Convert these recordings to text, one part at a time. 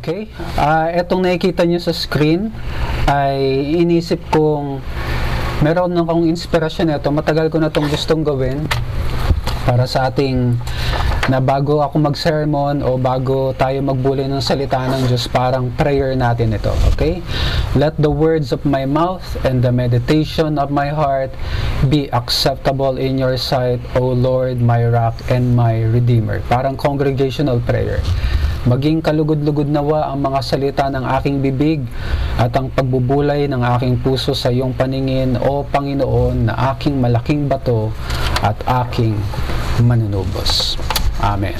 Okay? Uh, etong nakikita nyo sa screen ay inisip kong meron na akong inspirasyon nito. Matagal ko na itong gustong gawin para sa ating na bago ako mag-sermon o bago tayo magbulay ng salita ng Diyos, parang prayer natin ito. Okay? Let the words of my mouth and the meditation of my heart be acceptable in your sight, O Lord, my rock and my redeemer. Parang congregational prayer. Maging kalugod-lugod nawa ang mga salita ng aking bibig at ang pagbubulay ng aking puso sa iyong paningin, O Panginoon, na aking malaking bato at aking manunubos. Amen.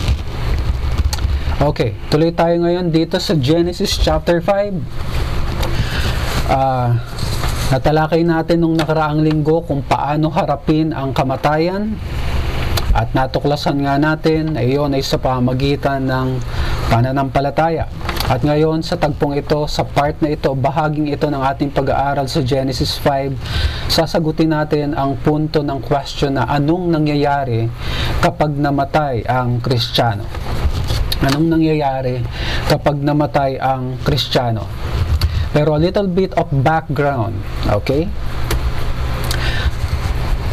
Okay, tuloy tayo ngayon dito sa Genesis chapter 5. Ah... Uh, Natalakay natin nung nakaraang linggo kung paano harapin ang kamatayan at natuklasan nga natin ay iyon ay sa pamagitan ng pananampalataya. At ngayon sa tagpong ito, sa part na ito, bahaging ito ng ating pag-aaral sa Genesis 5, sasagutin natin ang punto ng question na anong nangyayari kapag namatay ang Kristiyano. Anong nangyayari kapag namatay ang Kristiyano? Pero a little bit of background, okay?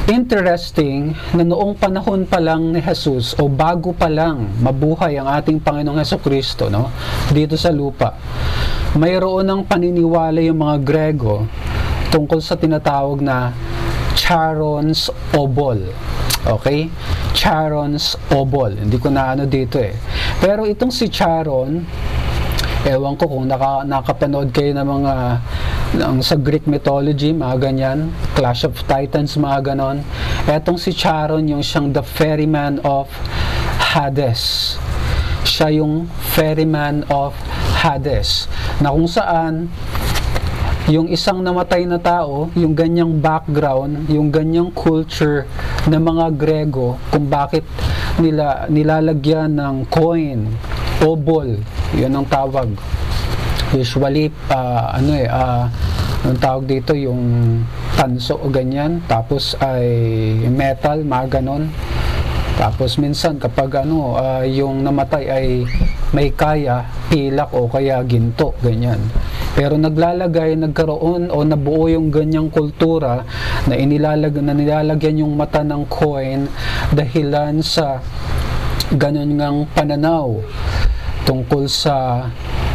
Interesting na noong panahon pa lang ni Jesus o bago pa lang mabuhay ang ating Panginoong Heso Kristo no, dito sa lupa, mayroon ng paniniwala yung mga Grego tungkol sa tinatawag na Charon's Obol. Okay? Charon's Obol. Hindi ko na ano dito eh. Pero itong si Charon, ewan ko kung naka, nakapanood kayo ng mga ng, sa Greek mythology, mga ganyan, Clash of Titans, mga ganon. Etong si Charon, yung siyang the ferryman of Hades. Siya yung ferryman of Hades. Na kung saan, yung isang namatay na tao, yung ganyang background, yung ganyang culture ng mga Grego, kung bakit nila nilalagyan ng coin, obol, yun ang tawag. Usually uh, ano eh uh, ang tawag dito? Yung tanso o ganyan. Tapos ay metal mga ganon. Tapos minsan kapag ano uh, yung namatay ay may kaya pilak o kaya ginto ganyan. Pero naglalagay nagkaroon o nabuo yung ganyang kultura na inilalag na nilalagyan yung mata ng coin dahilan sa ganon ngang pananaw tungkol sa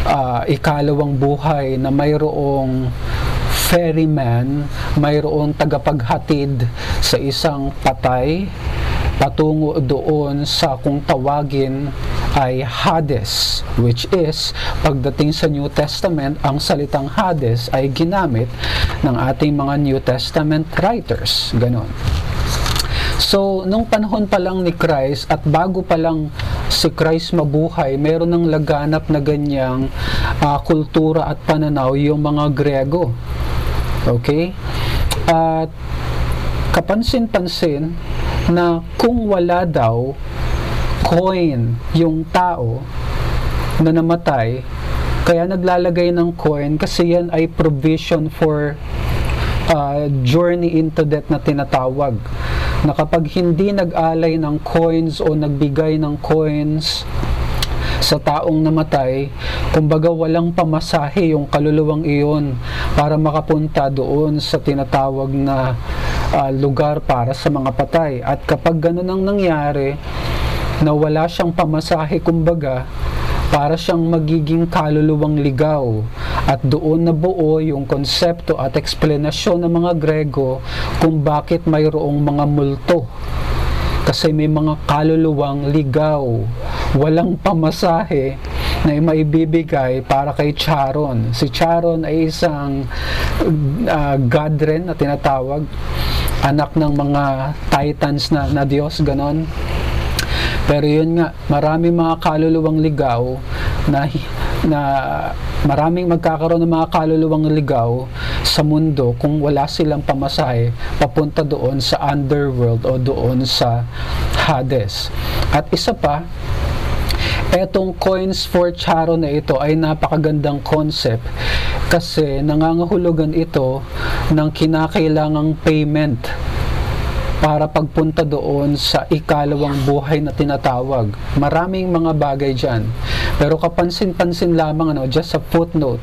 uh, ikalawang buhay na mayroong ferryman, mayroong tagapaghatid sa isang patay patungo doon sa kung tawagin ay Hades which is pagdating sa New Testament ang salitang Hades ay ginamit ng ating mga New Testament writers. Ganon So, nung panahon pa lang ni Christ at bago pa lang si Christ mabuhay, meron ng laganap na ganyang uh, kultura at pananaw yung mga Grego. Okay? At kapansin-pansin na kung wala daw coin yung tao na namatay, kaya naglalagay ng coin kasi yan ay provision for uh, journey into death na tinatawag na kapag hindi nag-alay ng coins o nagbigay ng coins sa taong namatay, kumbaga walang pamasahe yung kaluluwang iyon para makapunta doon sa tinatawag na uh, lugar para sa mga patay. At kapag ganun ang nangyari, na wala siyang pamasahe kumbaga, para siyang magiging kaluluwang ligaw at doon nabuo yung konsepto at eksplanasyon ng mga Grego kung bakit mayroong mga multo kasi may mga kaluluwang ligaw walang pamasahe na maibibigay para kay Charon. Si Charon ay isang uh, god rin na tinatawag, anak ng mga titans na, na Diyos, ganon. Pero yun nga, marami mga kaluluwang ligaw na na maraming magkakaroon ng mga kaluluwang ligaw sa mundo kung wala silang pamasahe papunta doon sa underworld o doon sa Hades. At isa pa, etong coins for Charo na ito ay napakagandang concept kasi nangangahulugan ito ng kinakailangang payment para pagpunta doon sa ikalawang buhay na tinatawag. Maraming mga bagay dyan. Pero kapansin-pansin lamang, ano, just a footnote,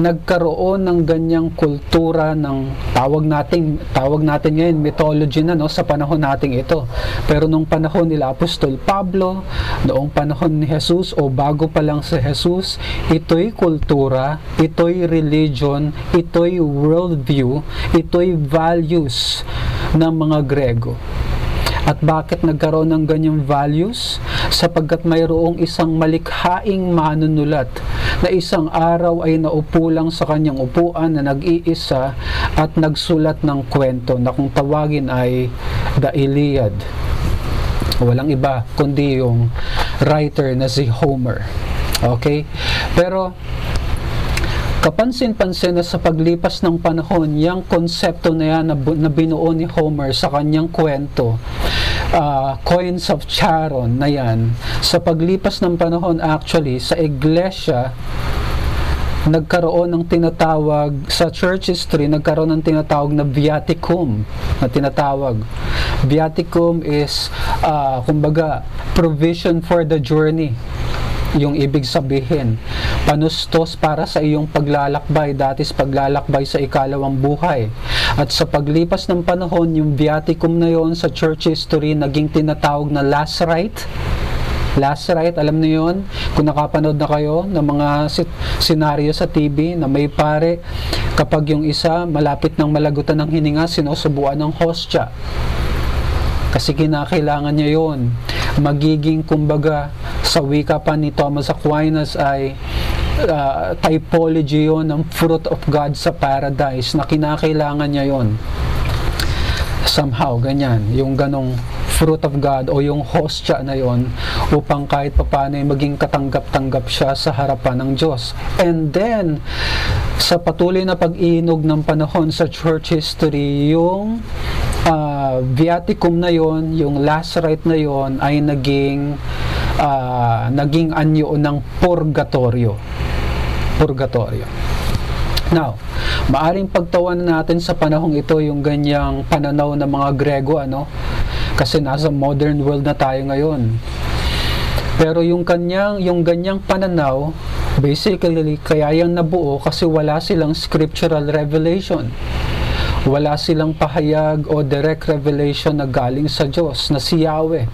nagkaroon ng ganyang kultura ng tawag natin, tawag natin ngayon, mythology na no, sa panahon nating ito. Pero nung panahon nila Apostol Pablo, noong panahon ni Jesus o bago pa lang si Jesus, ito'y kultura, ito'y religion, ito'y worldview, ito'y values ng mga Grego. At bakit nagkaroon ng ganyang values? Sapagkat mayroong isang malikhaing manunulat na isang araw ay naupo lang sa kanyang upuan na nag-iisa at nagsulat ng kwento na kung tawagin ay The Iliad. Walang iba kundi yung writer na si Homer. Okay? Pero Kapansin-pansin na sa paglipas ng panahon, yung konsepto na yan na, na binuo ni Homer sa kanyang kwento, uh, Coins of Charon na yan, sa paglipas ng panahon actually, sa iglesia, nagkaroon ng tinatawag sa church history nagkaroon ng tinatawag na viaticum na tinatawag. Viaticum is uh, kumbaga provision for the journey yung ibig sabihin. Panustos para sa iyong paglalakbay, datis paglalakbay sa ikalawang buhay. At sa paglipas ng panahon, yung viaticum na yon sa church history naging tinatawag na last rite Last rite, alam niyo yon kung nakapanood na kayo ng mga senaryo sa TV na may pare kapag yung isa malapit ng malagutan ng hininga, sinusubuan ng hostya. Kasi kinakailangan niya yon magiging kumbaga sa wika pa ni Thomas Aquinas ay uh, typology yon ng fruit of God sa paradise na kinakailangan niya yon somehow ganyan. Yung ganong fruit of God o yung hostya na yon upang kahit papano ay maging katanggap-tanggap siya sa harapan ng Diyos. And then sa patuloy na pag-inog ng panahon sa church history yung uh, viaticum na yon yung last rite na yon ay naging uh, naging anyo ng purgatorio. Purgatorio. Now, maaring pagtawanan natin sa panahong ito yung ganyang pananaw ng mga Grego, ano? Kasi nasa modern world na tayo ngayon. Pero yung kanyang, yung ganyang pananaw, basically, kaya yung nabuo kasi wala silang scriptural revelation. Wala silang pahayag o direct revelation na galing sa Diyos, na si Yahweh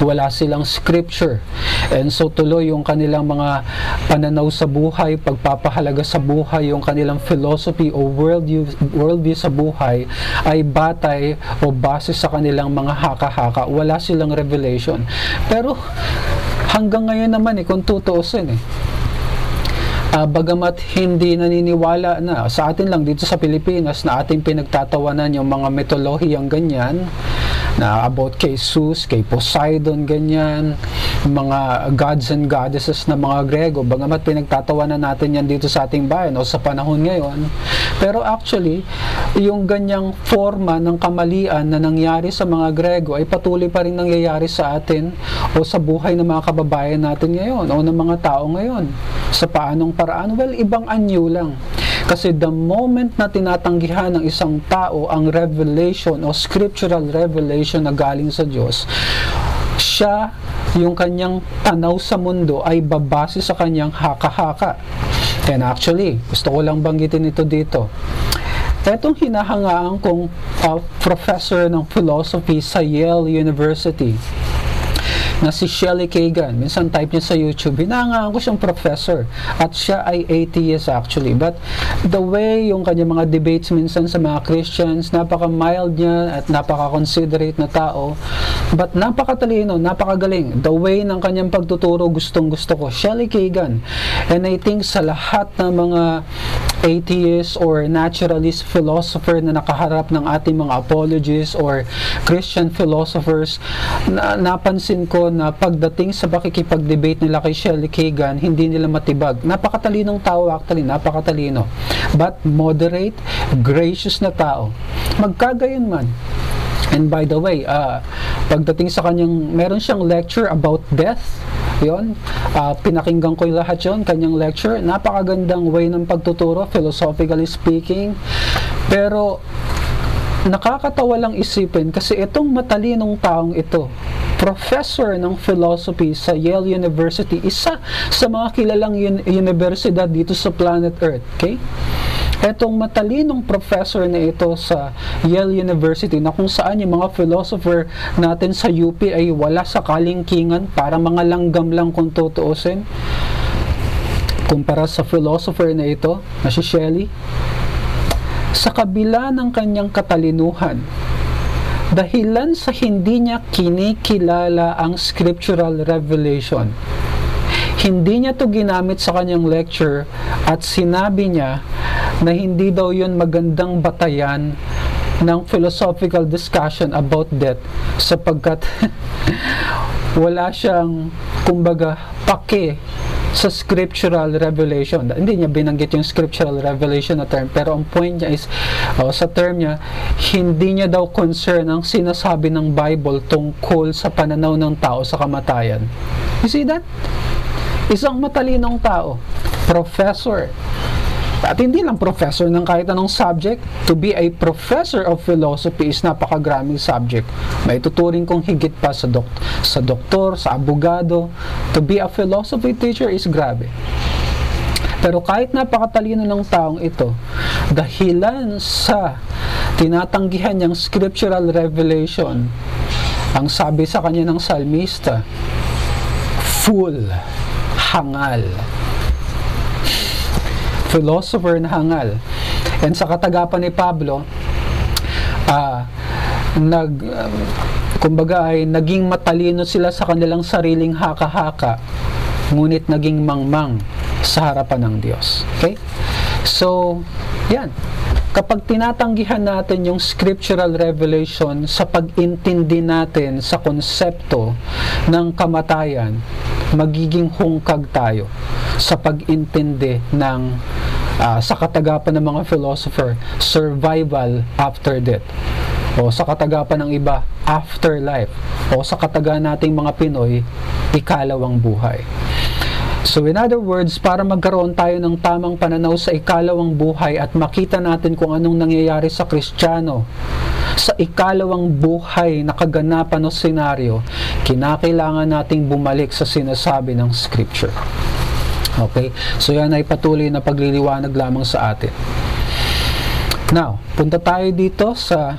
wala silang scripture. And so tuloy yung kanilang mga pananaw sa buhay, pagpapahalaga sa buhay, yung kanilang philosophy o worldview, worldview sa buhay ay batay o base sa kanilang mga haka-haka. Wala silang revelation. Pero hanggang ngayon naman eh, kung tutuusin eh, uh, bagamat hindi naniniwala na sa atin lang dito sa Pilipinas na ating pinagtatawanan yung mga mitolohiyang ganyan na about kay Zeus, kay Poseidon, ganyan, mga gods and goddesses na mga Grego, bagamat pinagtatawanan natin yan dito sa ating bayan o sa panahon ngayon. Pero actually, yung ganyang forma ng kamalian na nangyari sa mga Grego ay patuloy pa rin nangyayari sa atin o sa buhay ng mga kababayan natin ngayon o ng mga tao ngayon. Sa paanong paraan? Well, ibang anyo lang. Kasi the moment na tinatanggihan ng isang tao ang revelation o scriptural revelation na galing sa Diyos, siya, yung kanyang tanaw sa mundo ay babase sa kanyang haka-haka. And actually, gusto ko lang banggitin ito dito. Etong hinahangaan kong uh, professor ng philosophy sa Yale University na si Shelly Kagan. Minsan type niya sa YouTube, hinangaan ko siyang professor. At siya ay atheist actually. But the way yung kanya mga debates minsan sa mga Christians, napaka-mild niya at napaka-considerate na tao. But napakatalino, napakagaling. The way ng kanyang pagtuturo, gustong gusto ko. Shelly Kagan. And I think sa lahat ng mga atheist or naturalist philosopher na nakaharap ng ating mga apologists or Christian philosophers, na, napansin ko na pagdating sa pakikipag-debate nila kay Shelley Kagan, hindi nila matibag. Napakatalinong tao actually, napakatalino. But moderate, gracious na tao. Magkagayon man. And by the way, uh, pagdating sa kanyang, meron siyang lecture about death. Yon, uh, pinakinggan ko yung lahat yon, kanyang lecture. Napakagandang way ng pagtuturo, philosophically speaking. Pero nakakatawa lang isipin kasi itong matalinong taong ito professor ng philosophy sa Yale University, isa sa mga kilalang un- universidad dito sa planet Earth. Okay? Etong matalinong professor na ito sa Yale University na kung saan yung mga philosopher natin sa UP ay wala sa kalingkingan para mga langgam lang kung tutuusin kumpara sa philosopher na ito na si Shelley sa kabila ng kanyang katalinuhan. Dahilan sa hindi niya kinikilala ang scriptural revelation. Hindi niya to ginamit sa kanyang lecture at sinabi niya na hindi daw yun magandang batayan ng philosophical discussion about death sapagkat wala siyang kumbaga pake sa scriptural revelation. Hindi niya binanggit yung scriptural revelation na term, pero ang point niya is, oh, sa term niya, hindi niya daw concern ang sinasabi ng Bible tungkol sa pananaw ng tao sa kamatayan. You see that? Isang matalinong tao, professor, at hindi lang professor ng kahit anong subject. To be a professor of philosophy is napakagraming subject. May tuturing kong higit pa sa, dok sa doktor, sa abogado. To be a philosophy teacher is grabe. Pero kahit napakatalino ng taong ito, dahilan sa tinatanggihan niyang scriptural revelation, ang sabi sa kanya ng salmista, full, hangal philosopher na hangal. And sa katagapan ni Pablo, uh, nag uh, kumbaga ay naging matalino sila sa kanilang sariling haka-haka ngunit naging mangmang sa harapan ng Diyos. Okay? So, yan. Kapag tinatanggihan natin yung scriptural revelation sa pag-intindi natin sa konsepto ng kamatayan, magiging hungkag tayo sa pag-intindi ng uh, sa katagapan ng mga philosopher, survival after death. O sa katagapan ng iba, afterlife. O sa kataga nating mga Pinoy, ikalawang buhay. So in other words, para magkaroon tayo ng tamang pananaw sa ikalawang buhay at makita natin kung anong nangyayari sa Kristiyano, sa ikalawang buhay na kaganapan o senaryo, kinakailangan nating bumalik sa sinasabi ng Scripture. Okay? So yan ay patuloy na pagliliwanag lamang sa atin. Now, punta tayo dito sa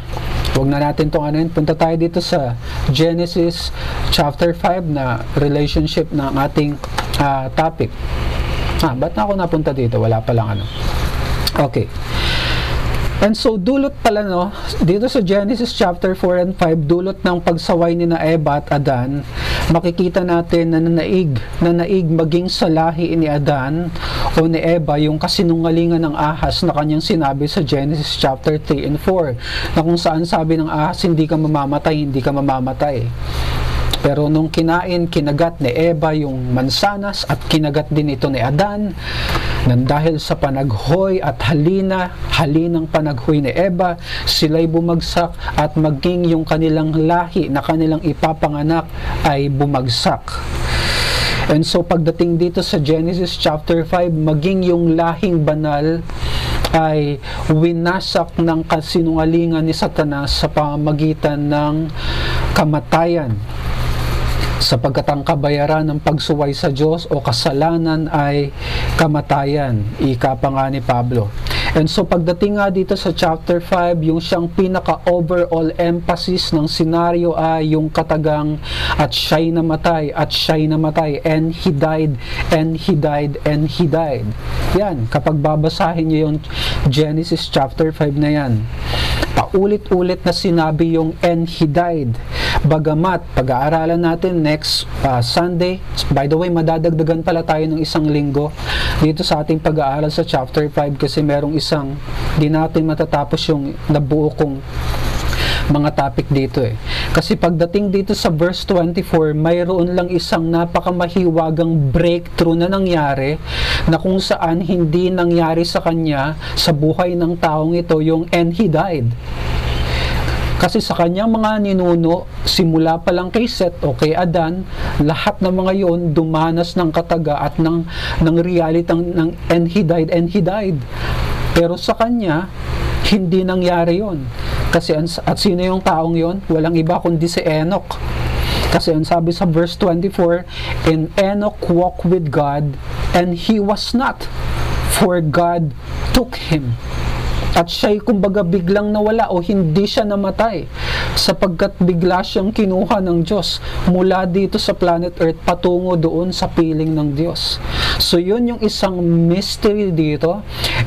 Huwag na natin itong yun. Punta tayo dito sa Genesis chapter 5 na relationship ng ating uh, topic. Ah, ba't na ako napunta dito? Wala pa lang ano. Okay. And so dulot pala no, dito sa Genesis chapter 4 and 5, dulot ng pagsaway ni na Eva at Adan, makikita natin na nanaig, na naig maging sa lahi ni Adan o ni Eva yung kasinungalingan ng ahas na kanyang sinabi sa Genesis chapter 3 and 4 na kung saan sabi ng ahas hindi ka mamamatay, hindi ka mamamatay. Pero nung kinain, kinagat ni Eva yung mansanas at kinagat din ito ni Adan nang dahil sa panaghoy at halina, halinang panaghoy ni Eva, sila'y bumagsak at maging yung kanilang lahi na kanilang ipapanganak ay bumagsak. And so pagdating dito sa Genesis chapter 5, maging yung lahing banal ay winasak ng kasinungalingan ni Satanas sa pamamagitan ng kamatayan sapagkat ang kabayaran ng pagsuway sa Diyos o kasalanan ay kamatayan. Ika pa nga ni Pablo. And so pagdating nga dito sa chapter 5, yung siyang pinaka-overall emphasis ng senaryo ay yung katagang at siya'y namatay, at siya'y namatay, and he died, and he died, and he died. Yan, kapag babasahin niyo yung Genesis chapter 5 na yan, paulit-ulit na sinabi yung and he died. Bagamat, pag-aaralan natin next uh, Sunday, by the way, madadagdagan pala tayo ng isang linggo dito sa ating pag-aaral sa chapter 5 kasi merong isang, di natin matatapos yung nabuo kong mga topic dito eh. Kasi pagdating dito sa verse 24, mayroon lang isang napakamahiwagang breakthrough na nangyari na kung saan hindi nangyari sa kanya sa buhay ng taong ito yung and he died. Kasi sa kanyang mga ninuno, simula pa lang kay Seth o kay Adan, lahat ng mga yon dumanas ng kataga at ng, ng reality ng, and he died and he died. Pero sa kanya, hindi nangyari yon. Kasi at sino yung taong yon? Walang iba kundi si Enoch. Kasi ang sabi sa verse 24, And Enoch walked with God, and he was not, for God took him. At siya'y kumbaga biglang nawala o hindi siya namatay sapagkat bigla siyang kinuha ng Diyos mula dito sa planet Earth patungo doon sa piling ng Diyos. So yun yung isang mystery dito,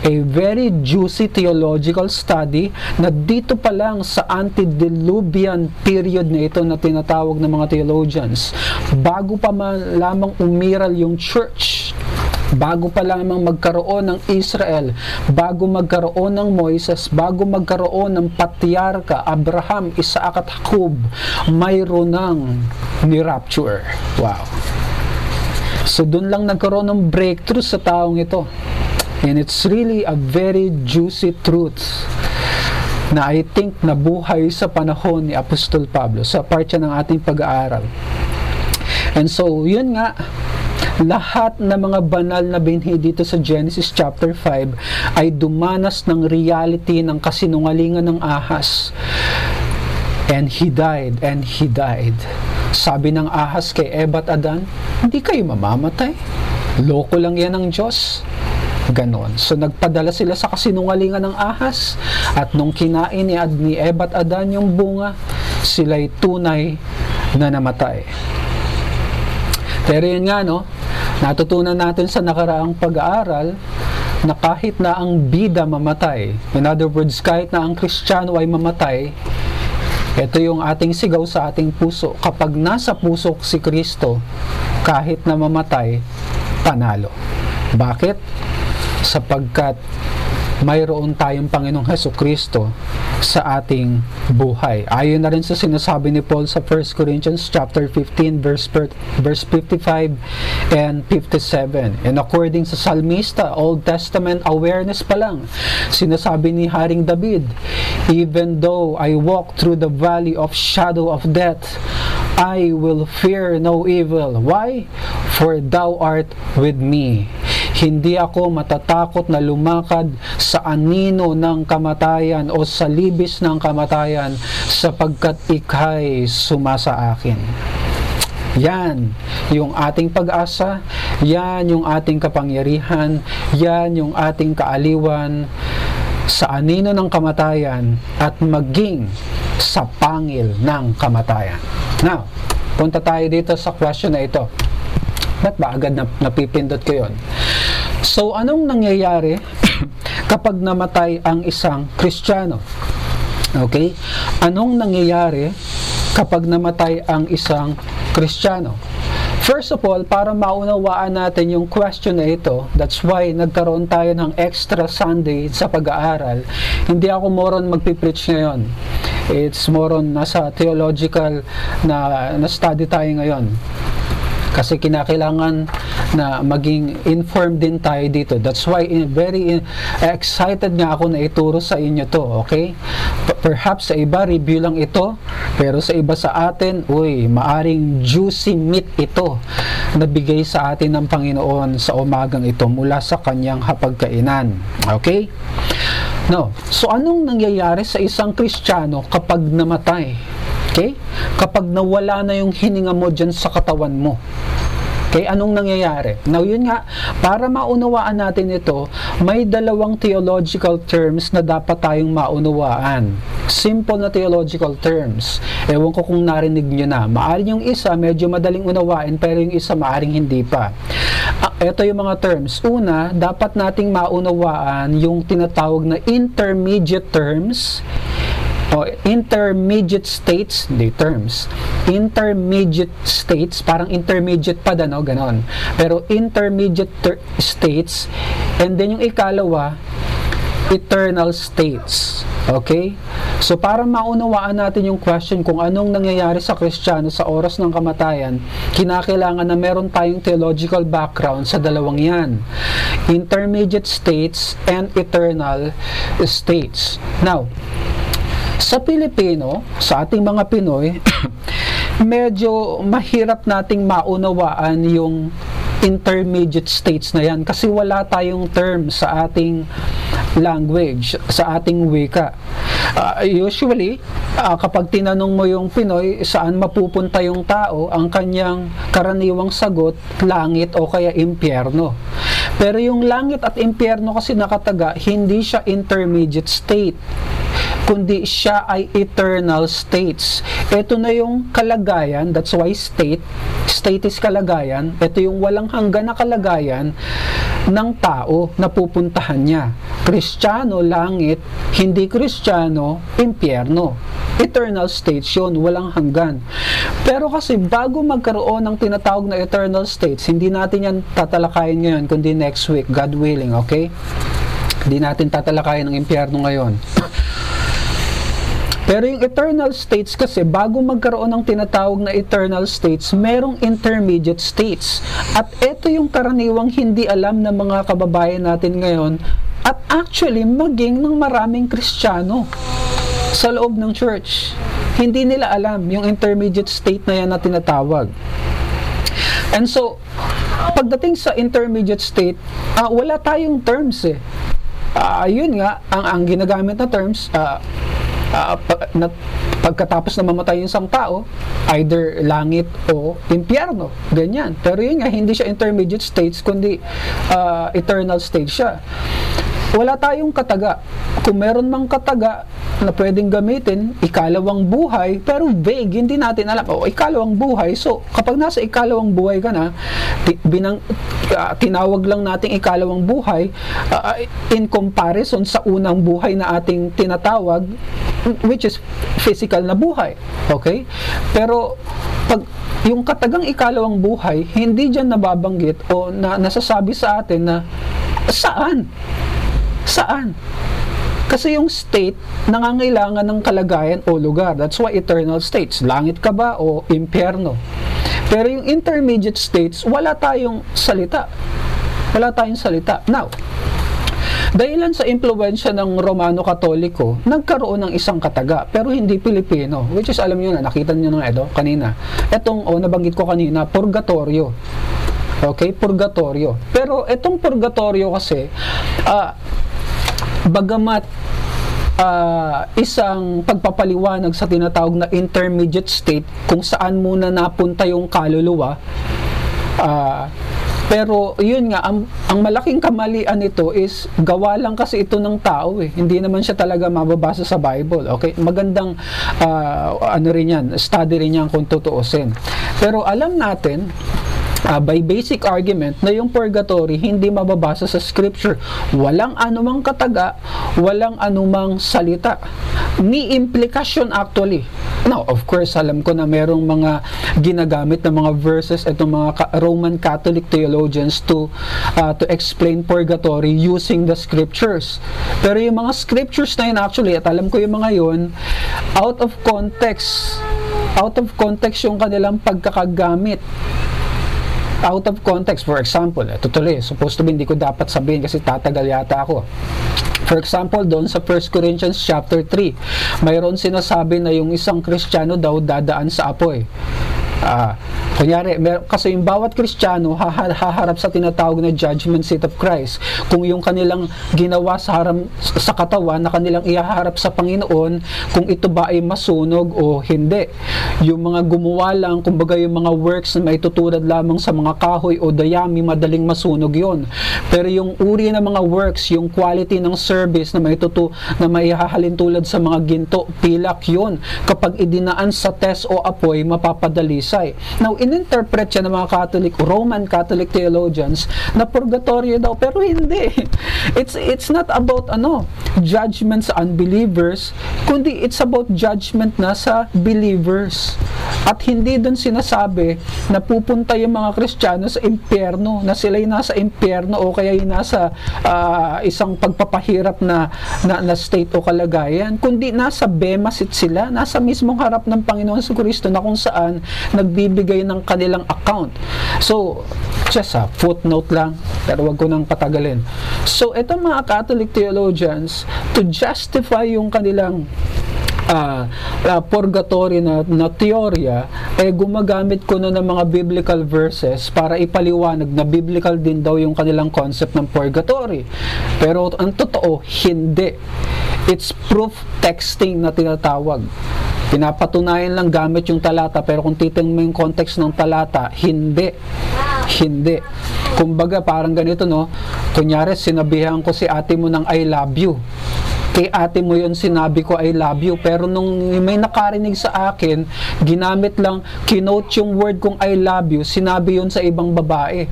a very juicy theological study na dito pa lang sa antediluvian period na ito na tinatawag ng mga theologians, bago pa man lamang umiral yung church bago pa lamang magkaroon ng Israel, bago magkaroon ng Moises, bago magkaroon ng patriarka Abraham, Isaac at Jacob, mayroon ng ni-rapture. Wow. So doon lang nagkaroon ng breakthrough sa taong ito. And it's really a very juicy truth na I think nabuhay sa panahon ni Apostol Pablo sa part ng ating pag-aaral. And so, yun nga, lahat ng mga banal na binhi dito sa Genesis chapter 5 ay dumanas ng reality ng kasinungalingan ng ahas. And he died, and he died. Sabi ng ahas kay Eva at Adan, hindi kayo mamamatay. Loko lang yan ng Diyos. Ganon. So nagpadala sila sa kasinungalingan ng ahas at nung kinain ni, Ad, ni Eva at Adan yung bunga, sila'y tunay na namatay. Pero yun nga, no? Natutunan natin sa nakaraang pag-aaral na kahit na ang bida mamatay, in other words, kahit na ang kristyano ay mamatay, ito yung ating sigaw sa ating puso. Kapag nasa puso si Kristo, kahit na mamatay, panalo. Bakit? Sapagkat mayroon tayong Panginoong Heso Kristo sa ating buhay. Ayon na rin sa sinasabi ni Paul sa 1 Corinthians chapter 15 verse verse 55 and 57. And according sa Salmista, Old Testament awareness pa lang, sinasabi ni Haring David, even though I walk through the valley of shadow of death, I will fear no evil. Why? For thou art with me. Hindi ako matatakot na lumakad sa anino ng kamatayan o sa libis ng kamatayan sapagkat ikay sumasa akin. Yan yung ating pag-asa, yan yung ating kapangyarihan, yan yung ating kaaliwan sa anino ng kamatayan at maging sa pangil ng kamatayan. Now, punta tayo dito sa question na ito. Ba't ba agad na, napipindot ko yon? So, anong nangyayari kapag namatay ang isang Kristiyano? Okay? Anong nangyayari kapag namatay ang isang Kristiyano? First of all, para maunawaan natin yung question na ito, that's why nagkaroon tayo ng extra Sunday sa pag-aaral. Hindi ako moron magpipreach ngayon. It's more on nasa theological na, na study tayo ngayon kasi kinakailangan na maging informed din tayo dito. That's why in, very in, excited nga ako na ituro sa inyo to, okay? Perhaps sa iba review lang ito, pero sa iba sa atin, uy, maaring juicy meat ito na bigay sa atin ng Panginoon sa umagang ito mula sa kanyang hapagkainan. Okay? No. So anong nangyayari sa isang Kristiyano kapag namatay? Okay? Kapag nawala na yung hininga mo dyan sa katawan mo. Okay, anong nangyayari? Now, yun nga, para maunawaan natin ito, may dalawang theological terms na dapat tayong maunawaan. Simple na theological terms. Ewan ko kung narinig nyo na. Maaring yung isa, medyo madaling unawain, pero yung isa, maaring hindi pa. Ito yung mga terms. Una, dapat nating maunawaan yung tinatawag na intermediate terms o intermediate states, the terms. Intermediate states, parang intermediate pa no, ganon. Pero intermediate states, and then yung ikalawa, eternal states. Okay? So para maunawaan natin yung question kung anong nangyayari sa Kristiyano sa oras ng kamatayan, kinakailangan na meron tayong theological background sa dalawang yan. Intermediate states and eternal states. Now, sa Pilipino, sa ating mga Pinoy, medyo mahirap nating maunawaan yung intermediate states na yan kasi wala tayong term sa ating language, sa ating wika. Uh, usually, uh, kapag tinanong mo yung Pinoy, saan mapupunta yung tao, ang kanyang karaniwang sagot, langit o kaya impyerno. Pero yung langit at impyerno kasi nakataga, hindi siya intermediate state kundi siya ay eternal states. Ito na yung kalagayan, that's why state, state is kalagayan, ito yung walang hanggan na kalagayan ng tao na pupuntahan niya. Kristiyano, langit, hindi Kristiyano, impyerno. Eternal states yun, walang hanggan. Pero kasi bago magkaroon ng tinatawag na eternal states, hindi natin yan tatalakayin ngayon, kundi next week, God willing, okay? Hindi natin tatalakayin ng impyerno ngayon. Pero yung eternal states kasi, bago magkaroon ng tinatawag na eternal states, merong intermediate states. At ito yung karaniwang hindi alam ng mga kababayan natin ngayon, at actually maging ng maraming kristyano sa loob ng church. Hindi nila alam yung intermediate state na yan na tinatawag. And so, pagdating sa intermediate state, uh, wala tayong terms eh. Uh, yun nga, ang, ang ginagamit na terms, uh, uh, na, pagkatapos na mamatay yung isang tao, either langit o impyerno. Ganyan. Pero yun nga, hindi siya intermediate states, kundi uh, eternal state siya wala tayong kataga. Kung meron mang kataga na pwedeng gamitin, ikalawang buhay, pero vague, hindi natin alam. O, ikalawang buhay. So, kapag nasa ikalawang buhay ka na, binang, uh, tinawag lang natin ikalawang buhay uh, in comparison sa unang buhay na ating tinatawag, which is physical na buhay. Okay? Pero, pag yung katagang ikalawang buhay, hindi dyan nababanggit o na, nasasabi sa atin na saan? Saan? Kasi yung state, nangangailangan ng kalagayan o lugar. That's why eternal states. Langit ka ba o impyerno? Pero yung intermediate states, wala tayong salita. Wala tayong salita. Now, Dahilan sa impluensya ng Romano Katoliko, nagkaroon ng isang kataga, pero hindi Pilipino. Which is, alam niyo na, nakita niyo na ito kanina. Itong, o oh, nabanggit ko kanina, purgatorio. Okay, purgatorio. Pero itong purgatorio kasi, uh, bagamat uh, isang pagpapaliwanag sa tinatawag na intermediate state kung saan muna napunta yung kaluluwa uh, pero yun nga ang, ang malaking kamalian nito is gawa lang kasi ito ng tao eh. Hindi naman siya talaga mababasa sa Bible okay? Magandang uh, ano rin yan study rin yan kung tutuusin. Pero alam natin uh, by basic argument na yung purgatory hindi mababasa sa scripture. Walang anumang kataga, walang anumang salita. Ni implication actually. Now, of course, alam ko na merong mga ginagamit na mga verses itong mga Roman Catholic theologians to uh, to explain purgatory using the scriptures. Pero yung mga scriptures na yun actually, at alam ko yung mga yun, out of context, out of context yung kanilang pagkakagamit out of context, for example, ito tuloy, supposed to be hindi ko dapat sabihin kasi tatagal yata ako. For example, doon sa 1 Corinthians chapter 3, mayroon sinasabi na yung isang Kristiyano daw dadaan sa apoy. Uh, kunyari, kasi yung bawat Kristiyano haharap sa tinatawag na judgment seat of Christ. Kung yung kanilang ginawa sa haram sa katawan na kanilang ihaharap sa Panginoon, kung ito ba ay masunog o hindi. Yung mga gumawa lang, kumbaga yung mga works na maitutulad lamang sa mga kahoy o dayami, madaling masunog yon. Pero yung uri ng mga works, yung quality ng service na maitutu na maihahalin tulad sa mga ginto, pilak yon. Kapag idinaan sa test o apoy, mapapadali sa buhay. Now, ininterpret siya ng mga Catholic, Roman Catholic theologians na purgatorio daw, pero hindi. It's, it's not about ano, judgment sa unbelievers, kundi it's about judgment na sa believers. At hindi doon sinasabi na pupunta yung mga Kristiyano sa impyerno, na sila yung nasa impyerno o kaya yung nasa uh, isang pagpapahirap na, na, na state o kalagayan, kundi nasa bemasit sila, nasa mismong harap ng Panginoon sa Kristo na kung saan nagbibigay ng kanilang account. So, just a footnote lang, pero wag ko nang patagalin. So, itong mga Catholic theologians, to justify yung kanilang uh, uh, purgatory na, na teorya, eh gumagamit ko na ng mga biblical verses para ipaliwanag na biblical din daw yung kanilang concept ng purgatory. Pero ang totoo, hindi. It's proof texting na tinatawag. Pinapatunayan lang gamit yung talata pero kung titingnan mo yung context ng talata, hindi. Hindi. Kumbaga parang ganito no, kunyari sinabihan ko si ate mo ng I love you kay ate mo yon sinabi ko I love you pero nung may nakarinig sa akin ginamit lang kinote yung word kong I love you sinabi yon sa ibang babae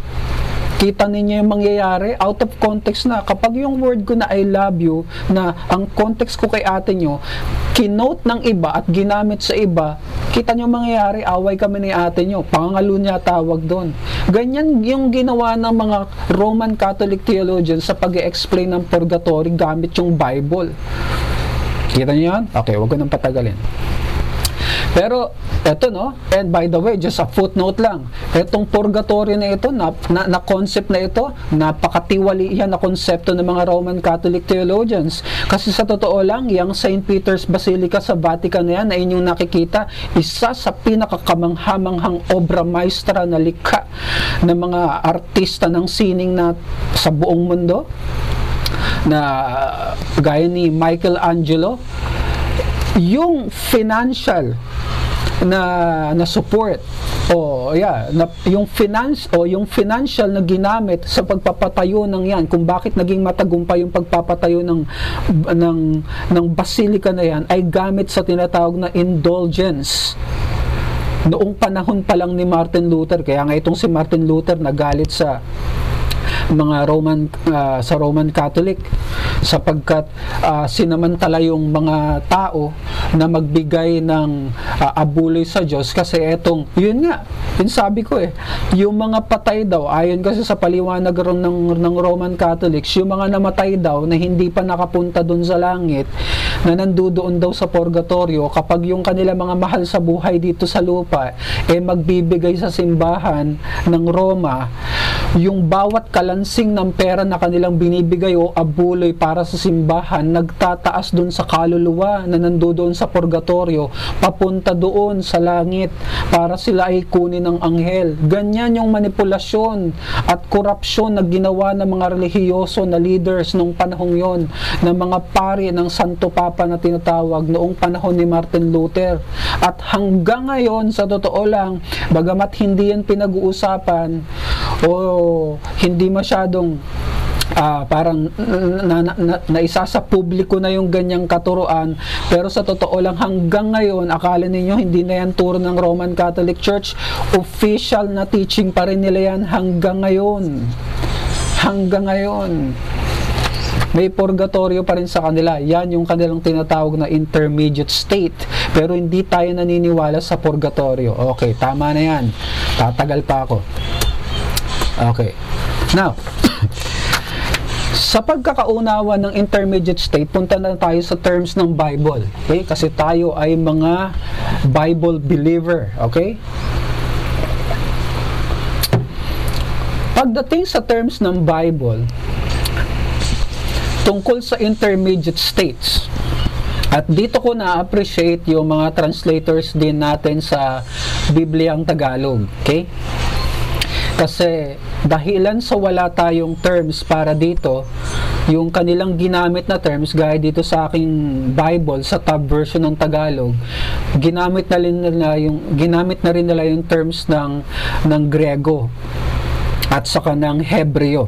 Kita ninyo yung mangyayari out of context na. Kapag yung word ko na I love you, na ang context ko kay ate nyo, kinote ng iba at ginamit sa iba, kita nyo mangyayari, away kami ni ate nyo. Pangalo niya tawag doon. Ganyan yung ginawa ng mga Roman Catholic theologians sa pag explain ng purgatory gamit yung Bible. Kita nyo yan? Okay, wag ko nang patagalin. Pero eto no, and by the way, just a footnote lang. Etong purgatory na ito, na, na, na concept na ito, napakatiwali yan na konsepto ng mga Roman Catholic theologians. Kasi sa totoo lang, yung St. Peter's Basilica sa Vatican na yan, na inyong nakikita, isa sa pinakakamanghamanghang obra maestra na likha ng mga artista ng sining na sa buong mundo na gaya ni Michelangelo yung financial na na support o yeah na, yung finance o yung financial na ginamit sa pagpapatayo ng yan kung bakit naging matagumpay yung pagpapatayo ng ng ng basilika na yan ay gamit sa tinatawag na indulgence. Noong panahon pa lang ni Martin Luther kaya nga itong si Martin Luther nagalit sa mga Roman uh, sa Roman Catholic sapagkat uh, sinamantala yung mga tao na magbigay ng uh, abuloy sa Diyos kasi etong yun nga yun sabi ko eh yung mga patay daw ayon kasi sa paliwanag ng, ng Roman Catholics yung mga namatay daw na hindi pa nakapunta doon sa langit na nandudoon daw sa purgatorio kapag yung kanila mga mahal sa buhay dito sa lupa eh magbibigay sa simbahan ng Roma yung bawat kalansing ng pera na kanilang binibigay o abuloy para sa simbahan, nagtataas doon sa kaluluwa na nandoon sa purgatorio, papunta doon sa langit para sila ay kunin ng anghel. Ganyan yung manipulasyon at korupsyon na ginawa ng mga relihiyoso na leaders noong panahong yon, ng mga pari ng Santo Papa na tinatawag noong panahon ni Martin Luther. At hanggang ngayon, sa totoo lang, bagamat hindi yan pinag-uusapan, o hindi masyadong uh, parang na, na, na, naisa sa publiko na yung ganyang katuruan pero sa totoo lang hanggang ngayon akala ninyo hindi na yan turo ng Roman Catholic Church official na teaching pa rin nila yan hanggang ngayon hanggang ngayon may purgatorio pa rin sa kanila. Yan yung kanilang tinatawag na intermediate state. Pero hindi tayo naniniwala sa purgatorio. Okay, tama na yan. Tatagal pa ako. Okay. Now, sa pagkakaunawa ng intermediate state, punta na tayo sa terms ng Bible. Okay? Kasi tayo ay mga Bible believer. Okay? Pagdating sa terms ng Bible, tungkol sa intermediate states, at dito ko na-appreciate yung mga translators din natin sa Bibliang Tagalog. Okay? Kasi dahilan sa wala tayong terms para dito, yung kanilang ginamit na terms gaya dito sa aking Bible sa tab version ng Tagalog, ginamit na rin nila yung ginamit na rin nila yung terms ng ng Grego at saka ng Hebreo.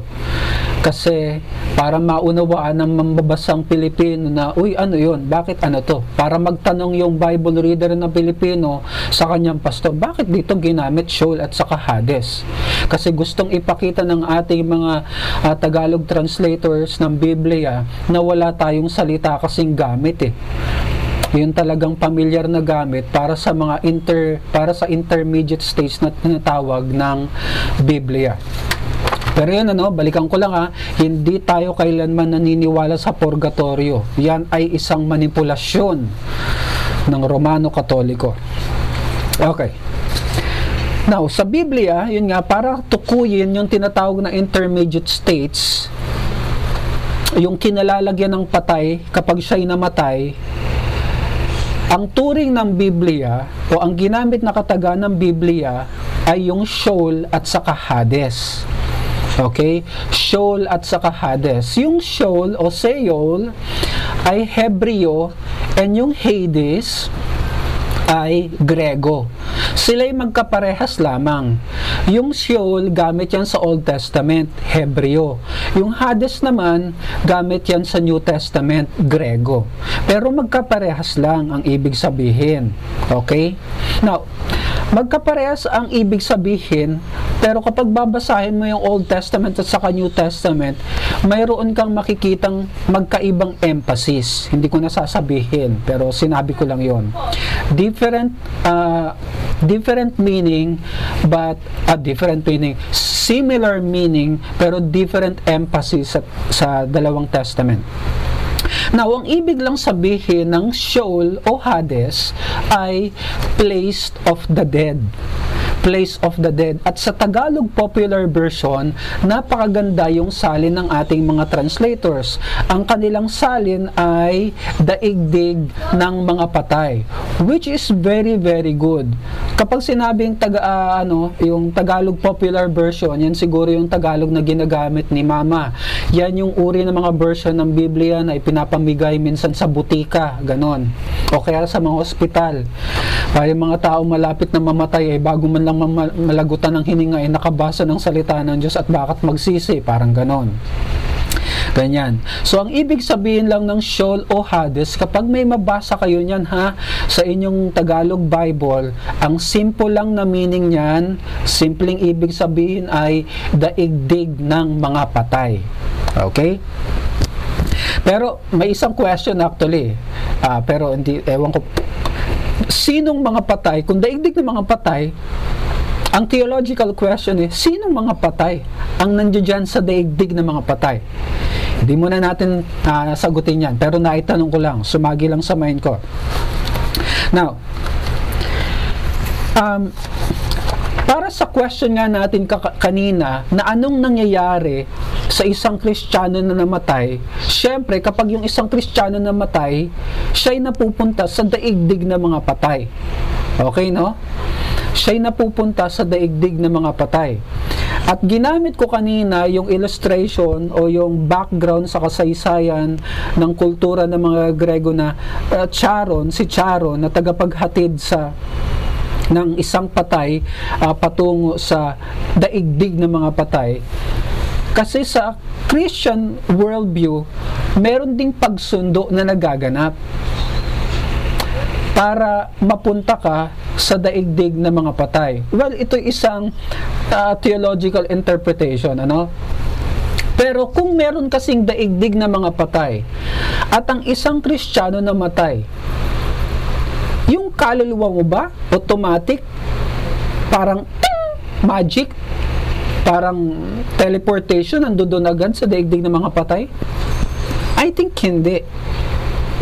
Kasi para maunawaan ng mambabasang Pilipino na, uy, ano yun? Bakit ano to? Para magtanong yung Bible reader na Pilipino sa kanyang pastor, bakit dito ginamit Sheol at saka Hades? Kasi gustong ipakita ng ating mga uh, Tagalog translators ng Biblia na wala tayong salita kasing gamit eh yun talagang familiar na gamit para sa mga inter para sa intermediate stage na tinatawag ng Biblia. Pero yun ano, balikan ko lang ha, hindi tayo kailanman naniniwala sa purgatorio. Yan ay isang manipulasyon ng Romano Katoliko. Okay. Now, sa Biblia, yun nga, para tukuyin yung tinatawag na intermediate states, yung kinalalagyan ng patay kapag siya'y namatay, ang turing ng Biblia o ang ginamit na kataga ng Biblia ay yung Sheol at saka Hades. Okay? Sheol at saka Hades. Yung Sheol o Seol ay Hebreo and yung Hades ay Grego. Sila'y magkaparehas lamang. Yung Sheol, gamit yan sa Old Testament, Hebreo. Yung Hades naman, gamit yan sa New Testament, Grego. Pero magkaparehas lang ang ibig sabihin. Okay? Now, magkaparehas ang ibig sabihin, pero kapag babasahin mo yung Old Testament at saka New Testament, mayroon kang makikitang magkaibang emphasis. Hindi ko na sasabihin, pero sinabi ko lang yon. Different uh, different meaning but a different meaning similar meaning pero different emphasis sa, sa dalawang testament. Now, ang ibig lang sabihin ng Sheol o Hades ay placed of the dead place of the dead. At sa Tagalog popular version, napakaganda yung salin ng ating mga translators. Ang kanilang salin ay daigdig ng mga patay, which is very very good. Kapag sinabing taga uh, ano, yung Tagalog popular version, yan siguro yung Tagalog na ginagamit ni Mama. Yan yung uri ng mga version ng Biblia na ipinapamigay minsan sa butika, ganon. O kaya sa mga ospital. Para yung mga tao malapit na mamatay ay bago man lang lang malagutan ng hininga ay nakabasa ng salita ng Diyos at bakit magsisi, parang ganon. Ganyan. So, ang ibig sabihin lang ng Sheol o Hades, kapag may mabasa kayo niyan ha, sa inyong Tagalog Bible, ang simple lang na meaning niyan, simpleng ibig sabihin ay daigdig ng mga patay. Okay? Pero may isang question actually. Uh, pero hindi, ewan ko, sinong mga patay, kung daigdig ng mga patay, ang theological question is, sinong mga patay ang nandiyan sa daigdig ng mga patay? Hindi muna natin uh, sagutin yan, pero naitanong ko lang, sumagi lang sa mind ko. Now, um, para sa question nga natin kanina na anong nangyayari sa isang Kristiyano na namatay, syempre kapag yung isang Kristiyano na namatay, siya'y napupunta sa daigdig ng mga patay. Okay, no? siya'y napupunta sa daigdig ng mga patay. At ginamit ko kanina yung illustration o yung background sa kasaysayan ng kultura ng mga Grego na uh, Charon, si Charon na tagapaghatid sa ng isang patay uh, patungo sa daigdig ng mga patay. Kasi sa Christian worldview, meron ding pagsundo na nagaganap para mapunta ka sa daigdig ng mga patay. Well, ito isang uh, theological interpretation, ano? Pero kung meron kasing daigdig na mga patay at ang isang Kristiyano na matay, yung kaluluwa mo ba automatic parang ting, magic parang teleportation nandoon agad sa daigdig ng mga patay? I think hindi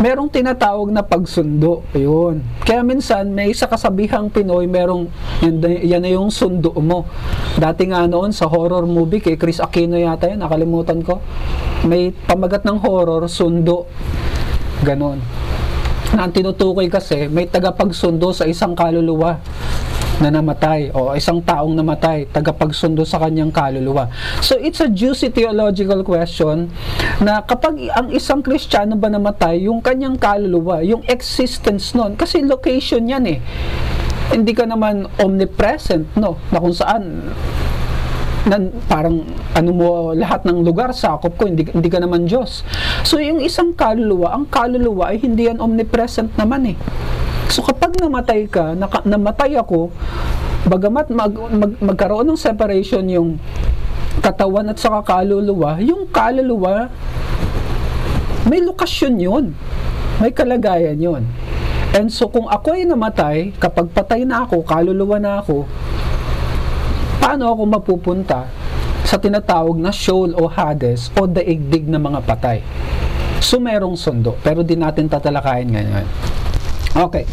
merong tinatawag na pagsundo. Ayun. Kaya minsan, may isa kasabihang Pinoy, merong, yan, yan na yung sundo mo. Dati nga noon, sa horror movie, kay Chris Aquino yata yun, nakalimutan ko. May pamagat ng horror, sundo. Ganon. Na ang tinutukoy kasi, may tagapagsundo sa isang kaluluwa na namatay o isang taong namatay, tagapagsundo sa kanyang kaluluwa. So it's a juicy theological question na kapag ang isang Kristiyano ba namatay, yung kanyang kaluluwa, yung existence nun, kasi location yan eh. Hindi ka naman omnipresent, no? Na kung saan nan, parang ano mo lahat ng lugar sakop ko hindi hindi ka naman Diyos. So yung isang kaluluwa, ang kaluluwa ay hindi yan omnipresent naman eh. So kapag namatay ka, naka, namatay ako, bagamat mag, mag, magkaroon ng separation yung katawan at saka kaluluwa, yung kaluluwa, may lokasyon yun. May kalagayan yun. And so kung ako ay namatay, kapag patay na ako, kaluluwa na ako, paano ako mapupunta sa tinatawag na Sheol o Hades o daigdig ng mga patay? So merong sundo, pero di natin tatalakayin ngayon. Okay.